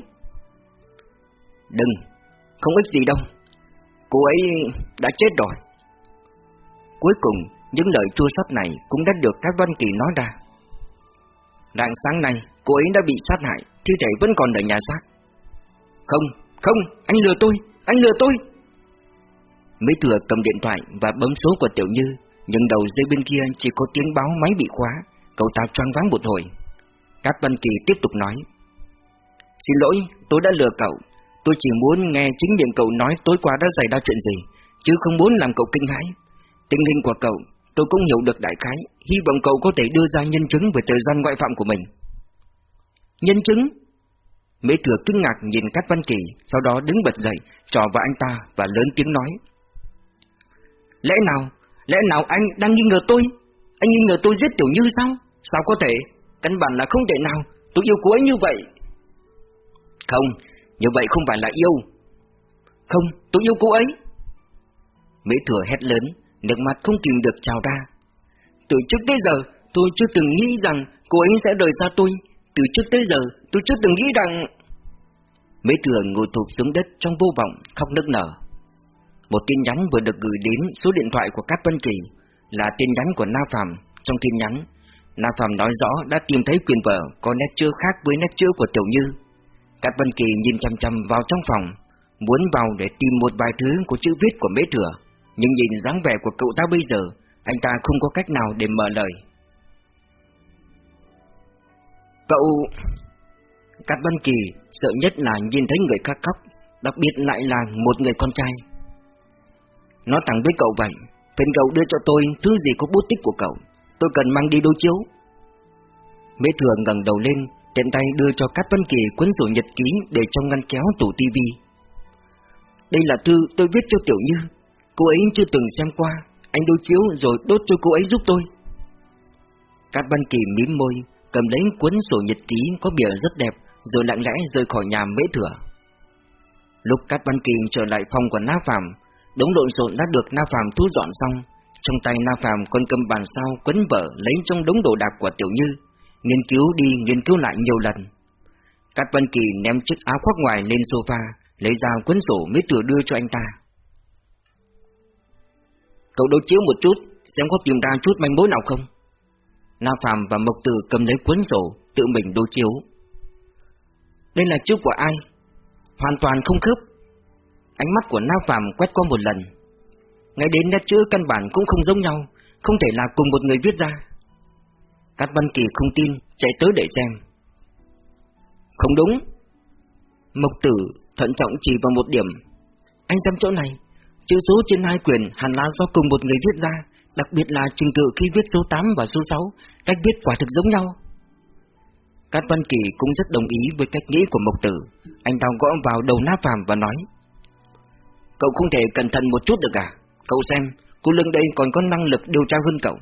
Speaker 1: Đừng, không ích gì đâu. Cô ấy đã chết rồi. Cuối cùng, những lời chua xót này cũng đã được các Văn Kỳ nói ra. Rạng sáng nay, cô ấy đã bị sát hại, thi thể vẫn còn ở nhà xác. Không, không, anh lừa tôi, anh lừa tôi. Mấy thừa cầm điện thoại và bấm số của Tiểu Như, nhưng đầu dây bên kia chỉ có tiếng báo máy bị khóa, cậu ta choáng váng một hồi. Cát Văn Kỳ tiếp tục nói. Xin lỗi, tôi đã lừa cậu, tôi chỉ muốn nghe chính miệng cậu nói tối qua đã xảy ra chuyện gì, chứ không muốn làm cậu kinh hãi. Tình hình của cậu, tôi cũng hiểu được đại khái, hy vọng cậu có thể đưa ra nhân chứng về thời gian ngoại phạm của mình. Nhân chứng? Mễ thừa kinh ngạc nhìn Cát Văn Kỳ, sau đó đứng bật dậy, trò vào anh ta và lớn tiếng nói. Lẽ nào, lẽ nào anh đang nghi ngờ tôi? Anh nghi ngờ tôi giết Tiểu Như sao? Sao có thể? Căn bản là không thể nào, tôi yêu cô ấy như vậy. Không, như vậy không phải là yêu. Không, tôi yêu cô ấy. Mễ thừa hét lớn, nước mắt không kìm được trào ra. Từ trước tới giờ, tôi chưa từng nghĩ rằng cô ấy sẽ rời xa tôi. Từ trước tới giờ, tôi chưa từng nghĩ rằng... Mễ thừa ngồi thụp xuống đất trong vô vọng, khóc nức nở. Một tin nhắn vừa được gửi đến số điện thoại của Cát Vân Kỳ là tin nhắn của Na Phạm. Trong tin nhắn, Na Phạm nói rõ đã tìm thấy quyền vợ có nét chữ khác với nét chữ của Tiểu Như. Cát Vân Kỳ nhìn chăm chăm vào trong phòng, muốn vào để tìm một vài thứ của chữ viết của Mễ Thừa, nhưng nhìn dáng vẻ của cậu ta bây giờ, anh ta không có cách nào để mở lời. Cậu... Cát Văn Kỳ sợ nhất là nhìn thấy người khác khóc, đặc biệt lại là một người con trai. nó thẳng với cậu vậy, phiền cậu đưa cho tôi thứ gì có bút tích của cậu, tôi cần mang đi đối chiếu. Mễ Thừa ngẩng đầu lên, tiện tay đưa cho Cát Văn Kỳ cuốn sổ nhật ký để trong ngăn kéo tủ tivi. Đây là thư tôi viết cho Tiểu Như, cô ấy chưa từng xem qua, anh đối chiếu rồi đốt cho cô ấy giúp tôi. Cát Văn Kỳ mím môi, cầm lấy cuốn sổ nhật ký có bìa rất đẹp, rồi lặng lẽ rời khỏi nhà Mễ Thừa. Lúc Cát Văn Kỳ trở lại phòng của Na Phạm, đống lộn xộn đã được Na Phạm thu dọn xong, trong tay Na Phạm còn cầm bàn sao quấn vở lấy trong đống đồ đạc của Tiểu Như, nghiên cứu đi nghiên cứu lại nhiều lần. Cát Văn Kỳ ném chiếc áo khoác ngoài lên sofa, lấy ra cuốn sổ mới thừa đưa cho anh ta. Cậu đối chiếu một chút, xem có tìm ra chút manh mối nào không? Na Phạm và Mộc Tử cầm lấy cuốn sổ, tự mình đối chiếu. Đây là chữ của ai? Hoàn toàn không khớp. Ánh mắt của Na Phạm quét qua một lần. Ngay đến nét chữ căn bản cũng không giống nhau, không thể là cùng một người viết ra. Cát Văn Kỳ không tin, chạy tới để xem. Không đúng. Mộc Tử thận trọng chỉ vào một điểm. Anh xem chỗ này, chữ số trên hai quyển hẳn là do cùng một người viết ra, đặc biệt là trình tự khi viết số 8 và số 6, cách viết quả thực giống nhau. Cát Văn Kỳ cũng rất đồng ý với cách nghĩ của Mộc Tử, anh ta gõ vào đầu nát phàm và nói Cậu không thể cẩn thận một chút được à? Cậu xem, cô lưng đây còn có năng lực điều tra hơn cậu.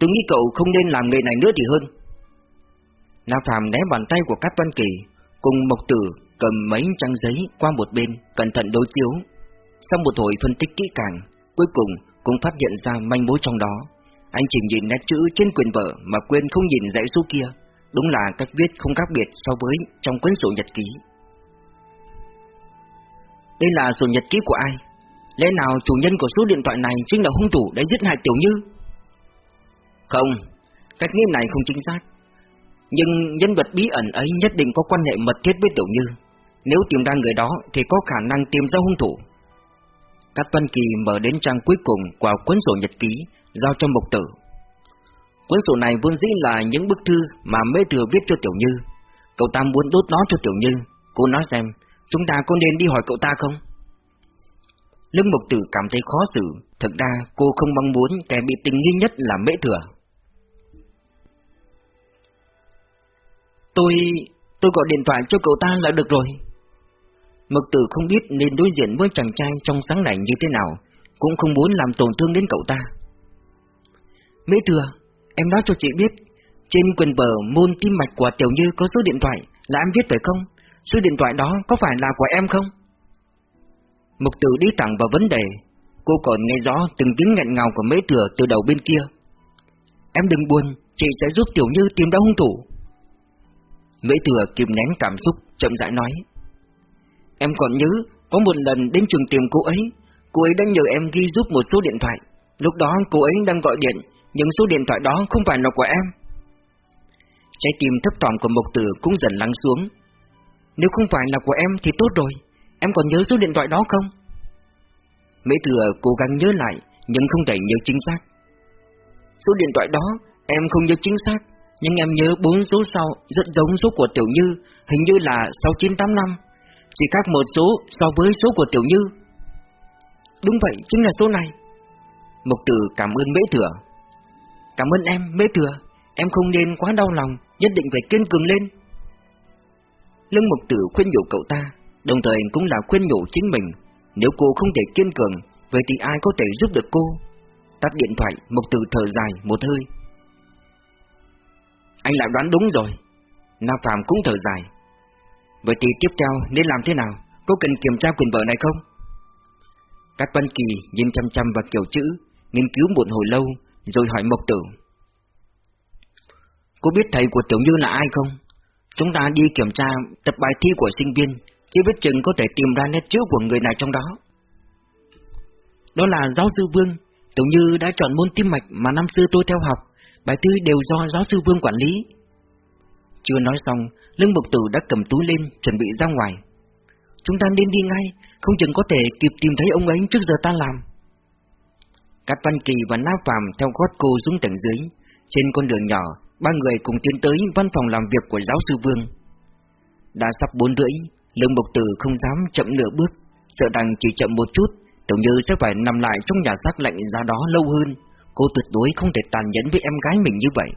Speaker 1: Tôi nghĩ cậu không nên làm nghề này nữa thì hơn. Na Phạm né bàn tay của Cát Văn Kỳ, cùng Mộc Tử cầm mấy trang giấy qua một bên, cẩn thận đối chiếu. Sau một hồi phân tích kỹ càng, cuối cùng cũng phát hiện ra manh mối trong đó. Anh chỉ nhìn nét chữ trên quyền vở mà quên không nhìn dãy số kia. Đúng là cách viết không khác biệt so với trong cuốn sổ nhật ký. Đây là sổ nhật ký của ai? Lẽ nào chủ nhân của số điện thoại này chính là hung thủ đã giết hại Tiểu Như? Không, cách nghĩ này không chính xác. Nhưng nhân vật bí ẩn ấy nhất định có quan hệ mật thiết với Tiểu Như. Nếu tìm ra người đó thì có khả năng tìm ra hung thủ. Các Tuân Kỳ mở đến trang cuối cùng của cuốn sổ nhật ký, giao cho Mộc Tử. Cuốn sổ này vốn dĩ là những bức thư mà Mễ Thừa viết cho Tiểu Như. Cậu ta muốn đốt nó cho Tiểu Như. Cô nói xem, chúng ta có nên đi hỏi cậu ta không? Lương Mộc Tử cảm thấy khó xử, thực ra cô không mong muốn kẻ bị tình nghi nhất là Mễ Thừa. Tôi... tôi gọi điện thoại cho cậu ta là được rồi. Mực Tử không biết nên đối diện với chàng trai trong sáng này như thế nào, cũng không muốn làm tổn thương đến cậu ta. Mễ Thừa, em nói cho chị biết, trên quần bờ môn tim mạch của Tiểu Như có số điện thoại, là em viết phải không? Số điện thoại đó có phải là của em không? Mục tử đi thẳng vào vấn đề, cô còn nghe rõ từng tiếng nghẹn ngào của mễ thừa từ đầu bên kia. Em đừng buồn, chị sẽ giúp Tiểu Như tìm ra hung thủ. Mễ thừa kìm nén cảm xúc, chậm rãi nói. Em còn nhớ, có một lần đến trường tìm cô ấy, cô ấy đã nhờ em ghi giúp một số điện thoại. Lúc đó cô ấy đang gọi điện, nhưng số điện thoại đó không phải là của em. Trái tim thấp thỏm của Mộc Tử cũng dần lắng xuống. Nếu không phải là của em thì tốt rồi, em còn nhớ số điện thoại đó không? Mỹ Thừa cố gắng nhớ lại, nhưng không thể nhớ chính xác. Số điện thoại đó em không nhớ chính xác, nhưng em nhớ bốn số sau rất giống số của Tiểu Như, hình như là 6985, chỉ khác một số so với số của Tiểu Như. Đúng vậy, chính là số này. Mục Tử cảm ơn Mễ Thừa. Cảm ơn em, Mễ Thừa, em không nên quá đau lòng, nhất định phải kiên cường lên. Lương Mục Tử khuyên nhủ cậu ta, đồng thời cũng là khuyên nhủ chính mình. Nếu cô không thể kiên cường, vậy thì ai có thể giúp được cô? Tắt điện thoại, Mục Tử thở dài một hơi. Anh lại đoán đúng rồi. Na Phạm cũng thở dài. Vậy thì tiếp theo nên làm thế nào? Có cần kiểm tra quyền vợ này không? Cát Văn Kỳ nhìn chăm chăm vào kiểu chữ, nghiên cứu một hồi lâu, rồi hỏi Mộc Tử. Cô biết thầy của Tiểu Như là ai không? Chúng ta đi kiểm tra tập bài thi của sinh viên, chứ biết chừng có thể tìm ra nét chữ của người này trong đó. Đó là giáo sư Vương, Tiểu Như đã chọn môn tim mạch mà năm xưa tôi theo học, bài thi đều do giáo sư Vương quản lý. Chưa nói xong, Lương Bộc Tử đã cầm túi lên, chuẩn bị ra ngoài. Chúng ta nên đi ngay, không chừng có thể kịp tìm thấy ông ấy trước giờ ta làm. Cát Văn Kỳ và Na Phạm theo gót cô xuống tầng dưới. Trên con đường nhỏ, ba người cùng tiến tới văn phòng làm việc của giáo sư Vương. Đã sắp bốn rưỡi, Lương Bộc Tử không dám chậm nửa bước, sợ rằng chỉ chậm một chút, tổng như sẽ phải nằm lại trong nhà xác lạnh ra đó lâu hơn. Cô tuyệt đối không thể tàn nhẫn với em gái mình như vậy.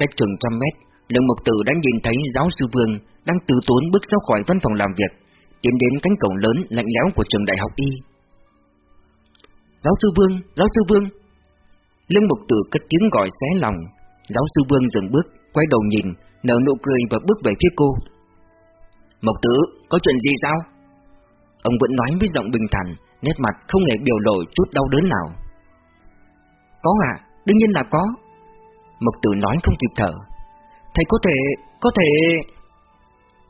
Speaker 1: Cách chừng trăm mét, Lương Mộc Tử đã nhìn thấy giáo sư Vương đang từ tốn bước ra khỏi văn phòng làm việc, tiến đến cánh cổng lớn lạnh lẽo của trường đại học Y. Giáo sư Vương, giáo sư Vương. Lương Mộc Tử cất tiếng gọi xé lòng. Giáo sư Vương dừng bước, quay đầu nhìn, nở nụ cười và bước về phía cô. Mộc Tử, có chuyện gì sao? Ông vẫn nói với giọng bình thản, nét mặt không hề biểu lộ chút đau đớn nào. Có à, đương nhiên là có. Mộc Tử nói không kịp thở. Thầy có thể, có thể...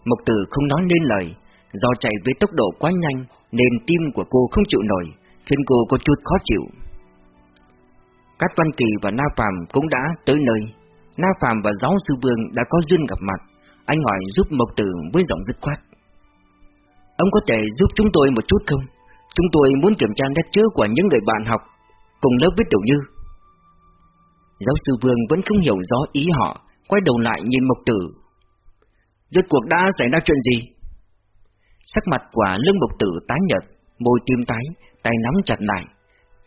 Speaker 1: Mộc Tử không nói nên lời, do chạy với tốc độ quá nhanh nên tim của cô không chịu nổi, khiến cô có chút khó chịu. Cát Văn Kỳ và Na Phạm cũng đã tới nơi. Na Phạm và giáo sư Vương đã có duyên gặp mặt. Anh hỏi giúp Mộc Tử với giọng dứt khoát. Ông có thể giúp chúng tôi một chút không? Chúng tôi muốn kiểm tra nét chữ của những người bạn học cùng lớp với Tiểu Như. Giáo sư Vương vẫn không hiểu rõ ý họ, quay đầu lại nhìn Mộc Tử. Rốt cuộc đã xảy ra chuyện gì? Sắc mặt của lưng Mộc Tử tái nhợt, môi tim tái, tay nắm chặt lại.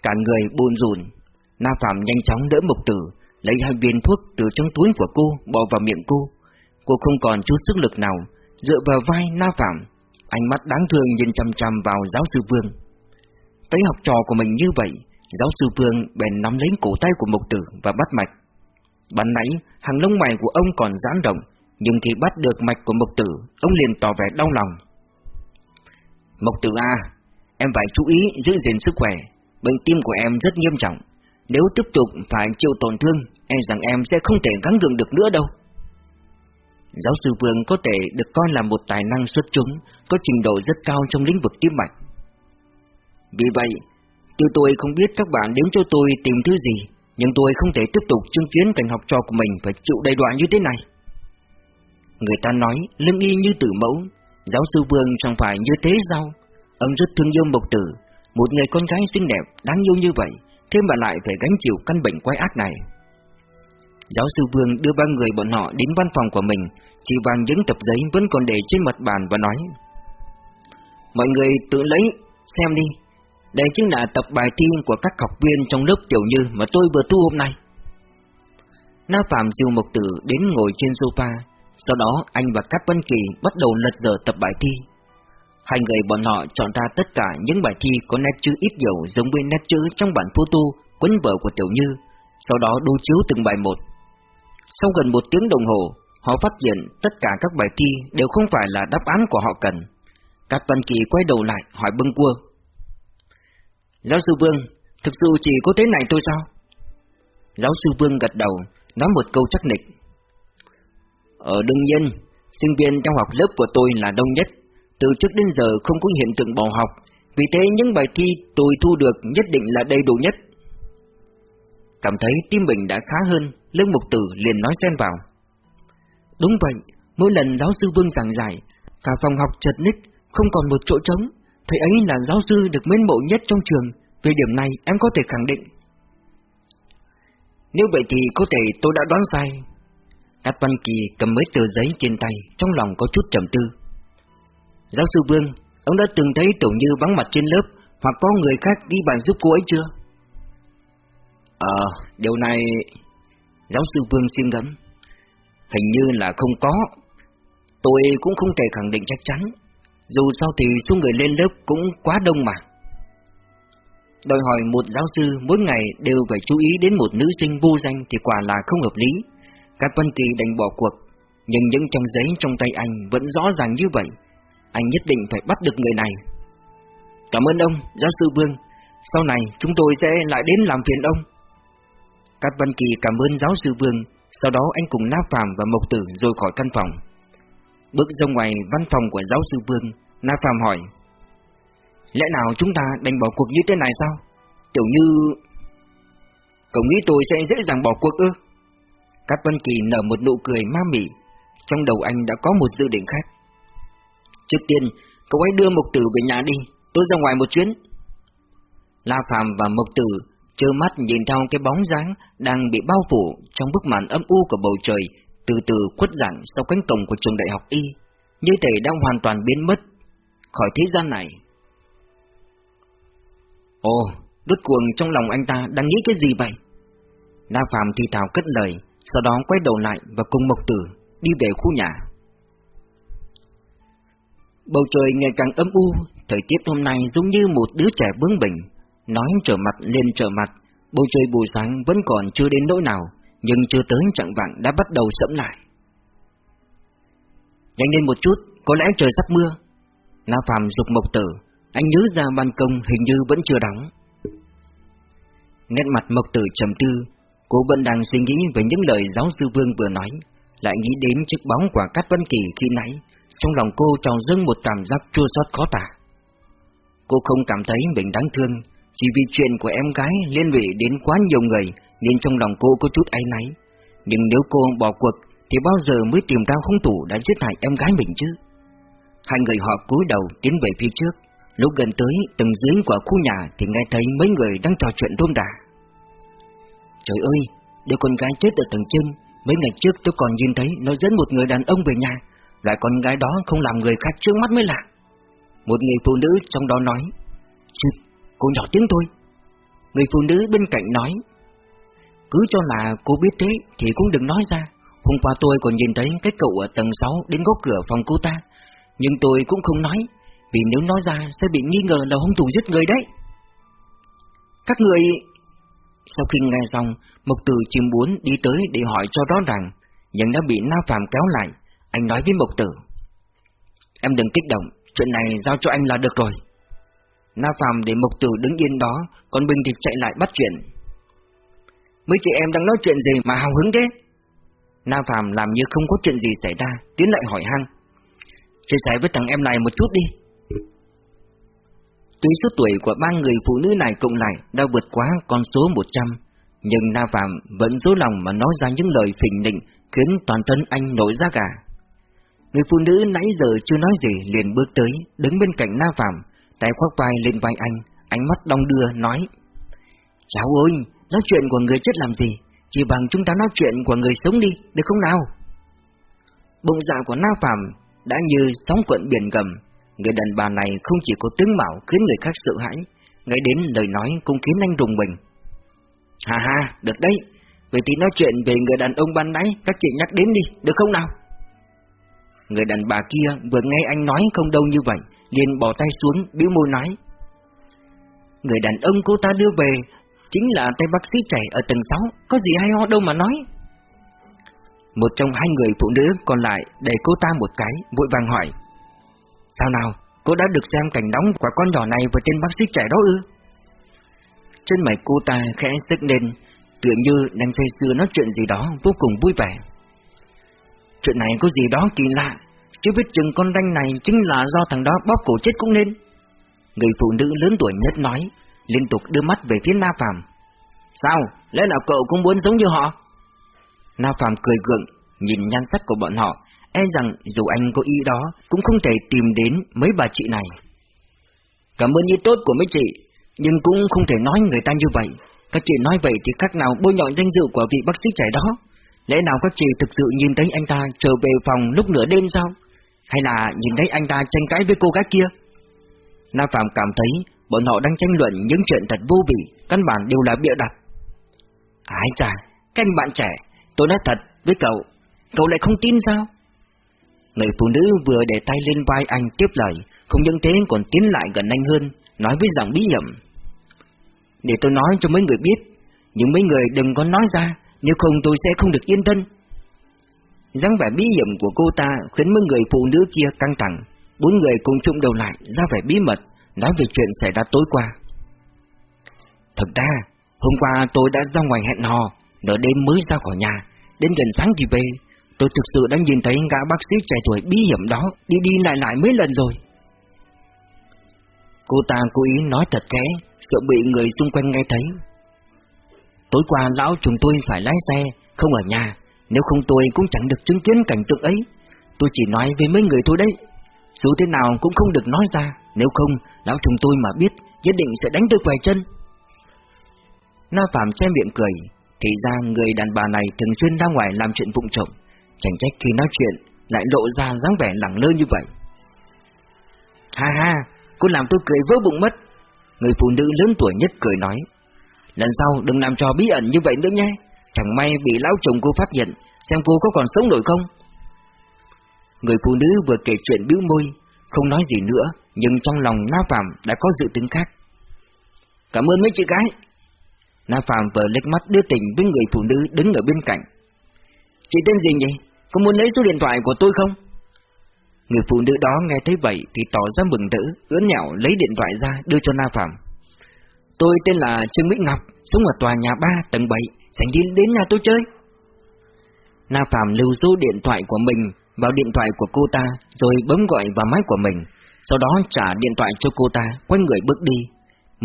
Speaker 1: Cả người buồn rùn, Na Phạm nhanh chóng đỡ Mộc Tử, lấy hai viên thuốc từ trong túi của cô bỏ vào miệng cô. Cô không còn chút sức lực nào, dựa vào vai Na Phạm, ánh mắt đáng thương nhìn chăm chăm vào giáo sư Vương. Thấy học trò của mình như vậy, giáo sư Vương bèn nắm lấy cổ tay của Mộc Tử và bắt mạch. Ban nãy, hàng lông mày của ông còn giãn rộng, nhưng khi bắt được mạch của Mộc Tử, ông liền tỏ vẻ đau lòng. Mộc Tử A, em phải chú ý giữ gìn sức khỏe, bệnh tim của em rất nghiêm trọng. Nếu tiếp tục phải chịu tổn thương, em rằng em sẽ không thể gắng gượng được nữa đâu. Giáo sư Vương có thể được coi là một tài năng xuất chúng, có trình độ rất cao trong lĩnh vực tim mạch. Vì vậy, tuy tôi không biết các bạn đến cho tôi tìm thứ gì, nhưng tôi không thể tiếp tục chứng kiến cảnh học trò của mình phải chịu đầy đoạn như thế này. Người ta nói lương y như tử mẫu, giáo sư Vương chẳng phải như thế sao? Ông rất thương yêu Mộc Tử, một người con gái xinh đẹp, đáng yêu như vậy, thế mà lại phải gánh chịu căn bệnh quái ác này. Giáo sư Vương đưa ba người bọn họ đến văn phòng của mình, chỉ vào những tập giấy vẫn còn để trên mặt bàn và nói Mọi người tự lấy, xem đi, đây chính là tập bài thi của các học viên trong lớp tiểu như mà tôi vừa thu hôm nay. Na Phạm Diêu Mộc Tử đến ngồi trên sofa, sau đó anh và Cát Văn Kỳ bắt đầu lật dở tập bài thi. Hai người bọn họ chọn ra tất cả những bài thi có nét chữ ít nhiều giống với nét chữ trong bản photo quấn vở của Tiểu Như, sau đó đối chiếu từng bài một. Sau gần một tiếng đồng hồ, họ phát hiện tất cả các bài thi đều không phải là đáp án của họ cần. Cát Văn Kỳ quay đầu lại hỏi bưng cua. Giáo sư Vương, thực sự chỉ có thế này thôi sao? Giáo sư Vương gật đầu, nói một câu chắc nịch. Ở đương nhiên, sinh viên trong học lớp của tôi là đông nhất, từ trước đến giờ không có hiện tượng bỏ học, vì thế những bài thi tôi thu được nhất định là đầy đủ nhất. Cảm thấy tim mình đã khá hơn, Lương Mục Tử liền nói xen vào. Đúng vậy, mỗi lần giáo sư Vương giảng giải, cả phòng học chật ních, không còn một chỗ trống, thầy ấy là giáo sư được mến mộ nhất trong trường, về điểm này em có thể khẳng định. Nếu vậy thì có thể tôi đã đoán sai. Cát Văn Kỳ cầm mấy tờ giấy trên tay, trong lòng có chút trầm tư. Giáo sư Vương, ông đã từng thấy Tổ Như vắng mặt trên lớp, hoặc có người khác ghi bài giúp cô ấy chưa? Ờ, điều này... Giáo sư Vương suy ngẫm. Hình như là không có. Tôi cũng không thể khẳng định chắc chắn. Dù sao thì số người lên lớp cũng quá đông mà. Đòi hỏi một giáo sư mỗi ngày đều phải chú ý đến một nữ sinh vô danh thì quả là không hợp lý. Các Văn Kỳ đành bỏ cuộc, nhưng những trang giấy trong tay anh vẫn rõ ràng như vậy. Anh nhất định phải bắt được người này. Cảm ơn ông, giáo sư Vương. Sau này chúng tôi sẽ lại đến làm phiền ông. Cát Văn Kỳ cảm ơn giáo sư Vương, sau đó anh cùng Na Phạm và Mộc Tử rồi khỏi căn phòng. Bước ra ngoài văn phòng của giáo sư Vương, Na Phạm hỏi. Lẽ nào chúng ta đành bỏ cuộc như thế này sao? Tiểu như... Cậu nghĩ tôi sẽ dễ dàng bỏ cuộc ư? Cát Văn Kỳ nở một nụ cười ma mị, trong đầu anh đã có một dự định khác. Trước tiên, cậu hãy đưa Mộc Tử về nhà đi, tôi ra ngoài một chuyến. La Phạm và Mộc Tử trơ mắt nhìn theo cái bóng dáng đang bị bao phủ trong bức màn âm u của bầu trời, từ từ khuất dạng sau cánh cổng của trường đại học Y, như thể đang hoàn toàn biến mất khỏi thế gian này. Ồ, đốt cuồng trong lòng anh ta đang nghĩ cái gì vậy? Na Phạm thì thào cất lời, sau đó quay đầu lại và cùng Mộc Tử đi về khu nhà. Bầu trời ngày càng âm u, thời tiết hôm nay giống như một đứa trẻ bướng bỉnh, nói trở mặt lên trở mặt, bầu trời buổi sáng vẫn còn chưa đến nỗi nào, nhưng chưa tới chặng vạng đã bắt đầu sẫm lại. Nhanh lên một chút, có lẽ trời sắp mưa. La Phạm dục Mộc Tử, anh nhớ ra ban công hình như vẫn chưa đóng. Nét mặt Mộc Tử trầm tư, cô vẫn đang suy nghĩ về những lời giáo sư Vương vừa nói, lại nghĩ đến chiếc bóng của Cát Văn Kỳ khi nãy, trong lòng cô trào dâng một cảm giác chua xót khó tả. Cô không cảm thấy mình đáng thương, chỉ vì chuyện của em gái liên lụy đến quá nhiều người nên trong lòng cô có chút áy náy. Nhưng nếu cô bỏ cuộc thì bao giờ mới tìm ra hung thủ đã giết hại em gái mình chứ? Hai người họ cúi đầu tiến về phía trước, lúc gần tới tầng dưới của khu nhà thì nghe thấy mấy người đang trò chuyện rôm rả. Trời ơi, đứa con gái chết ở tầng trên, mấy ngày trước tôi còn nhìn thấy nó dẫn một người đàn ông về nhà, loại con gái đó không làm người khác trước mắt mới lạ. Một người phụ nữ trong đó nói, Chứ, cô nhỏ tiếng tôi. Người phụ nữ bên cạnh nói, cứ cho là cô biết thế thì cũng đừng nói ra. Hôm qua tôi còn nhìn thấy cái cậu ở tầng 6 đến góc cửa phòng cô ta. Nhưng tôi cũng không nói, vì nếu nói ra sẽ bị nghi ngờ là hung thủ giết người đấy. Các người... Sau khi nghe xong, Mộc Tử chỉ muốn đi tới để hỏi cho rõ ràng, nhưng đã bị Na Phạm kéo lại. Anh nói với Mộc Tử. Em đừng kích động, chuyện này giao cho anh là được rồi. Na Phạm để Mộc Tử đứng yên đó, còn Bình thì chạy lại bắt chuyện. Mấy chị em đang nói chuyện gì mà hào hứng thế? Na Phạm làm như không có chuyện gì xảy ra, tiến lại hỏi hăng. Chia sẻ với thằng em này một chút đi. Tuy số tuổi của ba người phụ nữ này cộng lại đã vượt quá con số 100, nhưng Na Phạm vẫn dối lòng mà nói ra những lời phình định khiến toàn thân anh nổi da gà. Người phụ nữ nãy giờ chưa nói gì liền bước tới, đứng bên cạnh Na Phạm, tay khoác vai lên vai anh, ánh mắt đong đưa, nói Cháu ơi, nói chuyện của người chết làm gì, chỉ bằng chúng ta nói chuyện của người sống đi, được không nào? Bụng dạ của Na Phạm đã như sóng cuộn biển gầm, người đàn bà này không chỉ có tướng mạo khiến người khác sợ hãi, ngay đến lời nói cũng khiến anh rùng mình. Hà hà, được đấy, vậy thì nói chuyện về người đàn ông ban nãy các chị nhắc đến đi, được không nào? Người đàn bà kia vừa nghe anh nói không đâu như vậy, liền bỏ tay xuống, bĩu môi nói. Người đàn ông cô ta đưa về, chính là tay bác sĩ trẻ ở tầng 6, có gì hay ho đâu mà nói. Một trong hai người phụ nữ còn lại để cô ta một cái, vội vàng hỏi. Sao nào, cô đã được xem cảnh đóng của con nhỏ này và tên bác sĩ trẻ đó ư? Trên mày cô ta khẽ tức lên, tựa như đang say sưa nói chuyện gì đó vô cùng vui vẻ. Chuyện này có gì đó kỳ lạ, chứ biết chừng con đanh này chính là do thằng đó bóp cổ chết cũng nên. Người phụ nữ lớn tuổi nhất nói, liên tục đưa mắt về phía Na Phạm. Sao, lẽ nào cậu cũng muốn giống như họ? Na Phạm cười gượng, nhìn nhan sắc của bọn họ, e rằng dù anh có ý đó, cũng không thể tìm đến mấy bà chị này. Cảm ơn ý tốt của mấy chị, nhưng cũng không thể nói người ta như vậy. Các chị nói vậy thì khác nào bôi nhọ danh dự của vị bác sĩ trẻ đó. Lẽ nào các chị thực sự nhìn thấy anh ta trở về phòng lúc nửa đêm sao? Hay là nhìn thấy anh ta tranh cãi với cô gái kia? Na Phạm cảm thấy bọn họ đang tranh luận những chuyện thật vô vị, căn bản đều là bịa đặt. Ái chà, các bạn trẻ, tôi nói thật với cậu, cậu lại không tin sao? Người phụ nữ vừa để tay lên vai anh tiếp lời, không những thế còn tiến lại gần anh hơn, nói với giọng bí hiểm. Để tôi nói cho mấy người biết, nhưng mấy người đừng có nói ra, nếu không tôi sẽ không được yên thân. dáng vẻ bí hiểm của cô ta khiến mấy người phụ nữ kia căng thẳng, bốn người cùng chung đầu lại ra vẻ bí mật, nói về chuyện xảy ra tối qua. Thật ra, hôm qua tôi đã ra ngoài hẹn hò, nửa đêm mới ra khỏi nhà, đến gần sáng thì về. Tôi thực sự đã nhìn thấy gã bác sĩ trẻ tuổi bí hiểm đó đi đi lại lại mấy lần rồi. Cô ta cố ý nói thật khẽ, sợ bị người xung quanh nghe thấy. Tối qua lão chúng tôi phải lái xe, không ở nhà, nếu không tôi cũng chẳng được chứng kiến cảnh tượng ấy. Tôi chỉ nói với mấy người thôi đấy. Dù thế nào cũng không được nói ra, nếu không, lão chúng tôi mà biết, nhất định sẽ đánh tôi quài chân. Na Phạm che miệng cười, thì ra người đàn bà này thường xuyên ra ngoài làm chuyện vụng trộm, chẳng trách khi nói chuyện lại lộ ra dáng vẻ lẳng lơ như vậy. Ha ha, cô làm tôi cười vỡ bụng mất. Người phụ nữ lớn tuổi nhất cười nói, lần sau đừng làm trò bí ẩn như vậy nữa nhé, chẳng may bị lão chồng cô phát hiện, xem cô có còn sống nổi không. Người phụ nữ vừa kể chuyện bĩu môi, không nói gì nữa, nhưng trong lòng Na Phạm đã có dự tính khác. Cảm ơn mấy chị gái. Na Phạm vừa lệch mắt đưa tình với người phụ nữ đứng ở bên cạnh. Chị tên gì nhỉ? Có muốn lấy số điện thoại của tôi không? Người phụ nữ đó nghe thấy vậy thì tỏ ra mừng rỡ, ướn nhạo lấy điện thoại ra đưa cho Na Phạm. Tôi tên là Trương Mỹ Ngọc, sống ở tòa nhà 3 tầng 7, sẵn đi đến nhà tôi chơi. Na Phạm lưu số điện thoại của mình vào điện thoại của cô ta rồi bấm gọi vào máy của mình, sau đó trả điện thoại cho cô ta, quay người bước đi.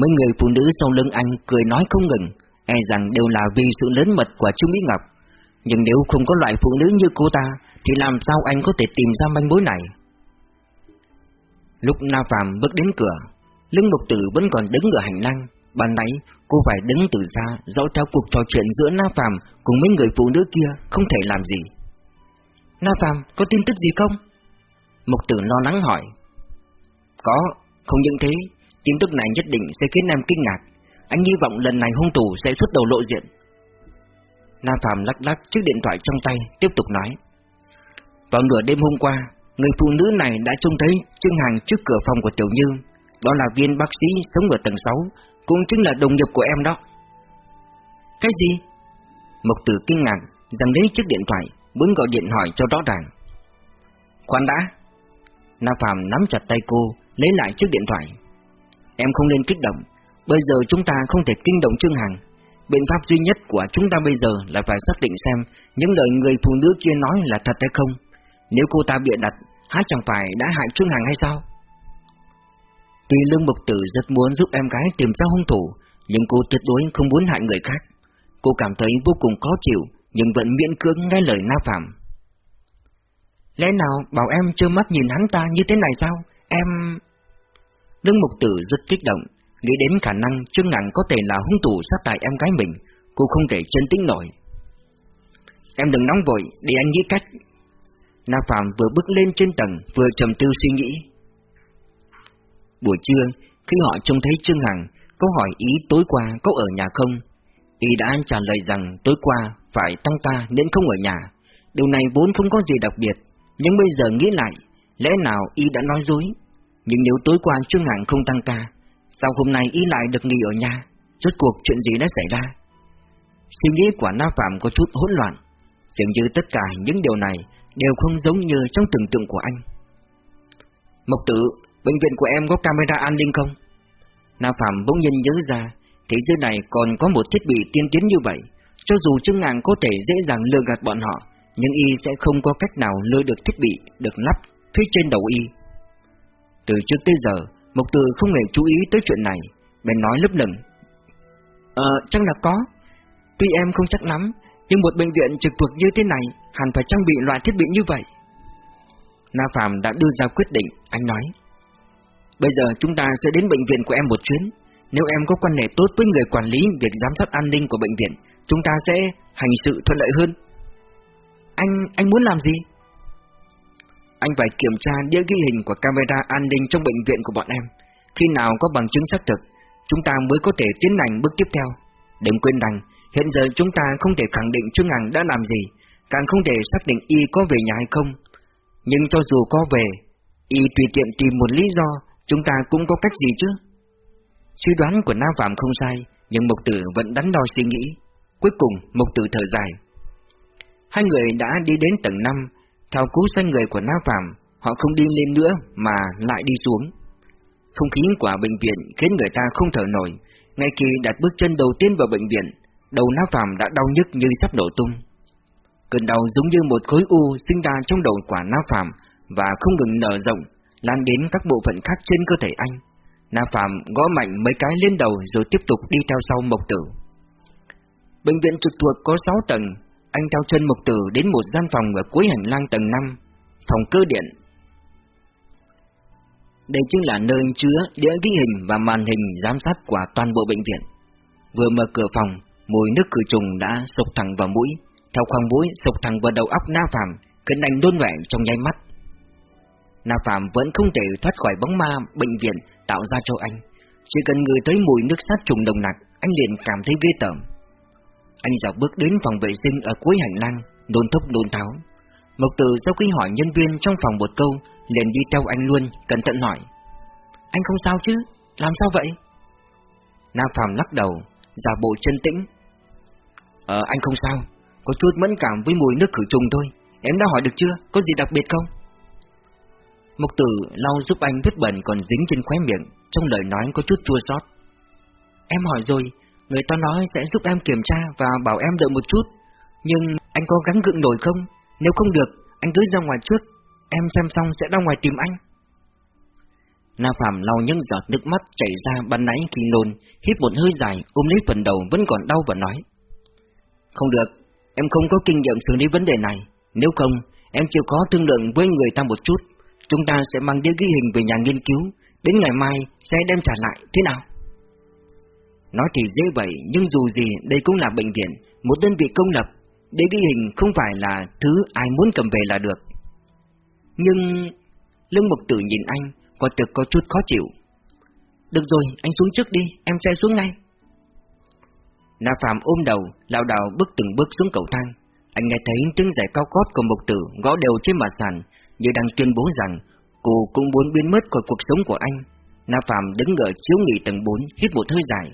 Speaker 1: Mấy người phụ nữ sau lưng anh cười nói không ngừng, e rằng đều là vì sự lớn mật của Trung Mỹ Ngọc. Nhưng nếu không có loại phụ nữ như cô ta, thì làm sao anh có thể tìm ra manh mối này? Lúc Na Phạm bước đến cửa, lưng Mục Tử vẫn còn đứng ở hành lang. Ban nãy, cô phải đứng từ xa, dõi theo cuộc trò chuyện giữa Na Phạm cùng mấy người phụ nữ kia, không thể làm gì. Na Phạm, có tin tức gì không? Mục tử lo lắng hỏi. Có, không những thế, tin tức này nhất định sẽ khiến em kinh ngạc. Anh hy vọng lần này hung thủ sẽ xuất đầu lộ diện. Nam Phạm lắc lắc chiếc điện thoại trong tay, tiếp tục nói. Vào nửa đêm hôm qua, người phụ nữ này đã trông thấy Trương Hàng trước cửa phòng của Tiểu Như. Đó là viên bác sĩ sống ở tầng 6, cũng chính là đồng nghiệp của em đó. Cái gì? Mộc Tử kinh ngạc, rằng lấy chiếc điện thoại, muốn gọi điện hỏi cho rõ ràng. Khoan đã. Nam Phạm nắm chặt tay cô, lấy lại chiếc điện thoại. Em không nên kích động, bây giờ chúng ta không thể kinh động Trương Hằng. Biện pháp duy nhất của chúng ta bây giờ là phải xác định xem những lời người phụ nữ kia nói là thật hay không. Nếu cô ta bịa đặt, hát chẳng phải đã hại Trương Hằng hay sao? Tuy Lương Mục Tử rất muốn giúp em gái tìm ra hung thủ, nhưng cô tuyệt đối không muốn hại người khác. Cô cảm thấy vô cùng khó chịu, nhưng vẫn miễn cưỡng nghe lời Na Phạm. Lẽ nào bảo em chưa mắt nhìn hắn ta như thế này sao? Em... Lương Mục Tử rất kích động, nghĩ đến khả năng Trương Ngạn có thể là hung thủ sát hại em gái mình, cô không thể chân tĩnh nổi. Em đừng nóng vội, để anh nghĩ cách. Na Phạm vừa bước lên trên tầng, vừa trầm tư suy nghĩ. Buổi trưa, khi họ trông thấy Trương Hằng, có hỏi ý tối qua có ở nhà không? Y đã trả lời rằng tối qua phải tăng ca nên không ở nhà. Điều này vốn không có gì đặc biệt, nhưng bây giờ nghĩ lại, lẽ nào Y đã nói dối? Nhưng nếu tối qua Trương Hằng không tăng ca, sao hôm nay Y lại được nghỉ ở nhà? Rốt cuộc chuyện gì đã xảy ra? Suy nghĩ của Na Phạm có chút hỗn loạn, dường như tất cả những điều này đều không giống như trong tưởng tượng của anh. Mộc tử, bệnh viện của em có camera an ninh không? Na Phạm bỗng nhiên nhớ ra, thế giới này còn có một thiết bị tiên tiến như vậy. Cho dù Trương Ngạn có thể dễ dàng lừa gạt bọn họ, nhưng y sẽ không có cách nào lừa được thiết bị được lắp phía trên đầu y. Từ trước tới giờ, Mộc từ không hề chú ý tới chuyện này, bèn nói lấp lửng. Ờ, chắc là có. Tuy em không chắc lắm, nhưng một bệnh viện trực thuộc như thế này hẳn phải trang bị loại thiết bị như vậy. Na Phạm đã đưa ra quyết định, anh nói. Bây giờ chúng ta sẽ đến bệnh viện của em một chuyến. Nếu em có quan hệ tốt với người quản lý việc giám sát an ninh của bệnh viện, chúng ta sẽ hành sự thuận lợi hơn. Anh, anh muốn làm gì? Anh phải kiểm tra đĩa ghi hình của camera an ninh trong bệnh viện của bọn em. Khi nào có bằng chứng xác thực, chúng ta mới có thể tiến hành bước tiếp theo. Đừng quên rằng, hiện giờ chúng ta không thể khẳng định Trương Hằng đã làm gì, càng không thể xác định y có về nhà hay không. Nhưng cho dù có về, y tùy tiện tìm một lý do, chúng ta cũng có cách gì chứ? Suy đoán của Nam Phạm không sai, nhưng Mục Tử vẫn đắn đo suy nghĩ. Cuối cùng, Mục Tử thở dài. Hai người đã đi đến tầng 5, theo cú xanh người của Na Phạm, họ không đi lên nữa mà lại đi xuống. Không khí của bệnh viện khiến người ta không thở nổi, ngay khi đặt bước chân đầu tiên vào bệnh viện, đầu Na Phạm đã đau nhức như sắp nổ tung. Cơn đau giống như một khối u sinh ra trong đầu quả Na Phạm và không ngừng nở rộng, lan đến các bộ phận khác trên cơ thể anh. Na Phạm gõ mạnh mấy cái lên đầu rồi tiếp tục đi theo sau Mộc Tử. Bệnh viện trực thuộc có 6 tầng, anh theo chân mục Tử đến một gian phòng ở cuối hành lang tầng 5, phòng cơ điện. Đây chính là nơi chứa đĩa ghi hình và màn hình giám sát của toàn bộ bệnh viện. Vừa mở cửa phòng, mùi nước khử trùng đã sộc thẳng vào mũi, theo khoang mũi sộc thẳng vào đầu óc Na Phạm, khiến anh đôn vẻ trong nháy mắt. Na Phạm vẫn không thể thoát khỏi bóng ma bệnh viện tạo ra cho anh. Chỉ cần người tới mùi nước sát trùng đồng nặc, anh liền cảm thấy ghê tởm. Anh dạo bước đến phòng vệ sinh ở cuối hành lang, đồn thốc đồn tháo. Mộc Tử sau khi hỏi nhân viên trong phòng một câu, liền đi theo anh luôn, cẩn thận hỏi. Anh không sao chứ? Làm sao vậy? Nam Phạm lắc đầu, giả bộ chân tĩnh. Ờ, anh không sao, có chút mẫn cảm với mùi nước khử trùng thôi. Em đã hỏi được chưa? Có gì đặc biệt không? Mộc tử lau giúp anh vết bẩn còn dính trên khóe miệng, trong lời nói có chút chua xót. Em hỏi rồi, người ta nói sẽ giúp em kiểm tra và bảo em đợi một chút, nhưng anh có gắng gượng nổi không? Nếu không được, anh cứ ra ngoài trước, em xem xong sẽ ra ngoài tìm anh. Na Phạm lau những giọt nước mắt chảy ra ban nãy khi nôn, hít một hơi dài, ôm lấy phần đầu vẫn còn đau và nói. Không được, em không có kinh nghiệm xử lý vấn đề này, nếu không, em chịu khó thương lượng với người ta một chút, Chúng ta sẽ mang đĩa ghi hình về nhà nghiên cứu, đến ngày mai sẽ đem trả lại, thế nào? Nói thì dễ vậy, nhưng dù gì đây cũng là bệnh viện, một đơn vị công lập, để ghi hình không phải là thứ ai muốn cầm về là được. Nhưng... Lương Mục Tử nhìn anh, quả thực có chút khó chịu. Được rồi, anh xuống trước đi, em sẽ xuống ngay. Na Phạm ôm đầu, lao đảo bước từng bước xuống cầu thang. Anh nghe thấy tiếng giày cao gót của Mục Tử gõ đều trên mặt sàn, như đang tuyên bố rằng cô cũng muốn biến mất khỏi cuộc sống của anh. Na Phạm đứng ở chiếu nghỉ tầng 4, hít một hơi dài.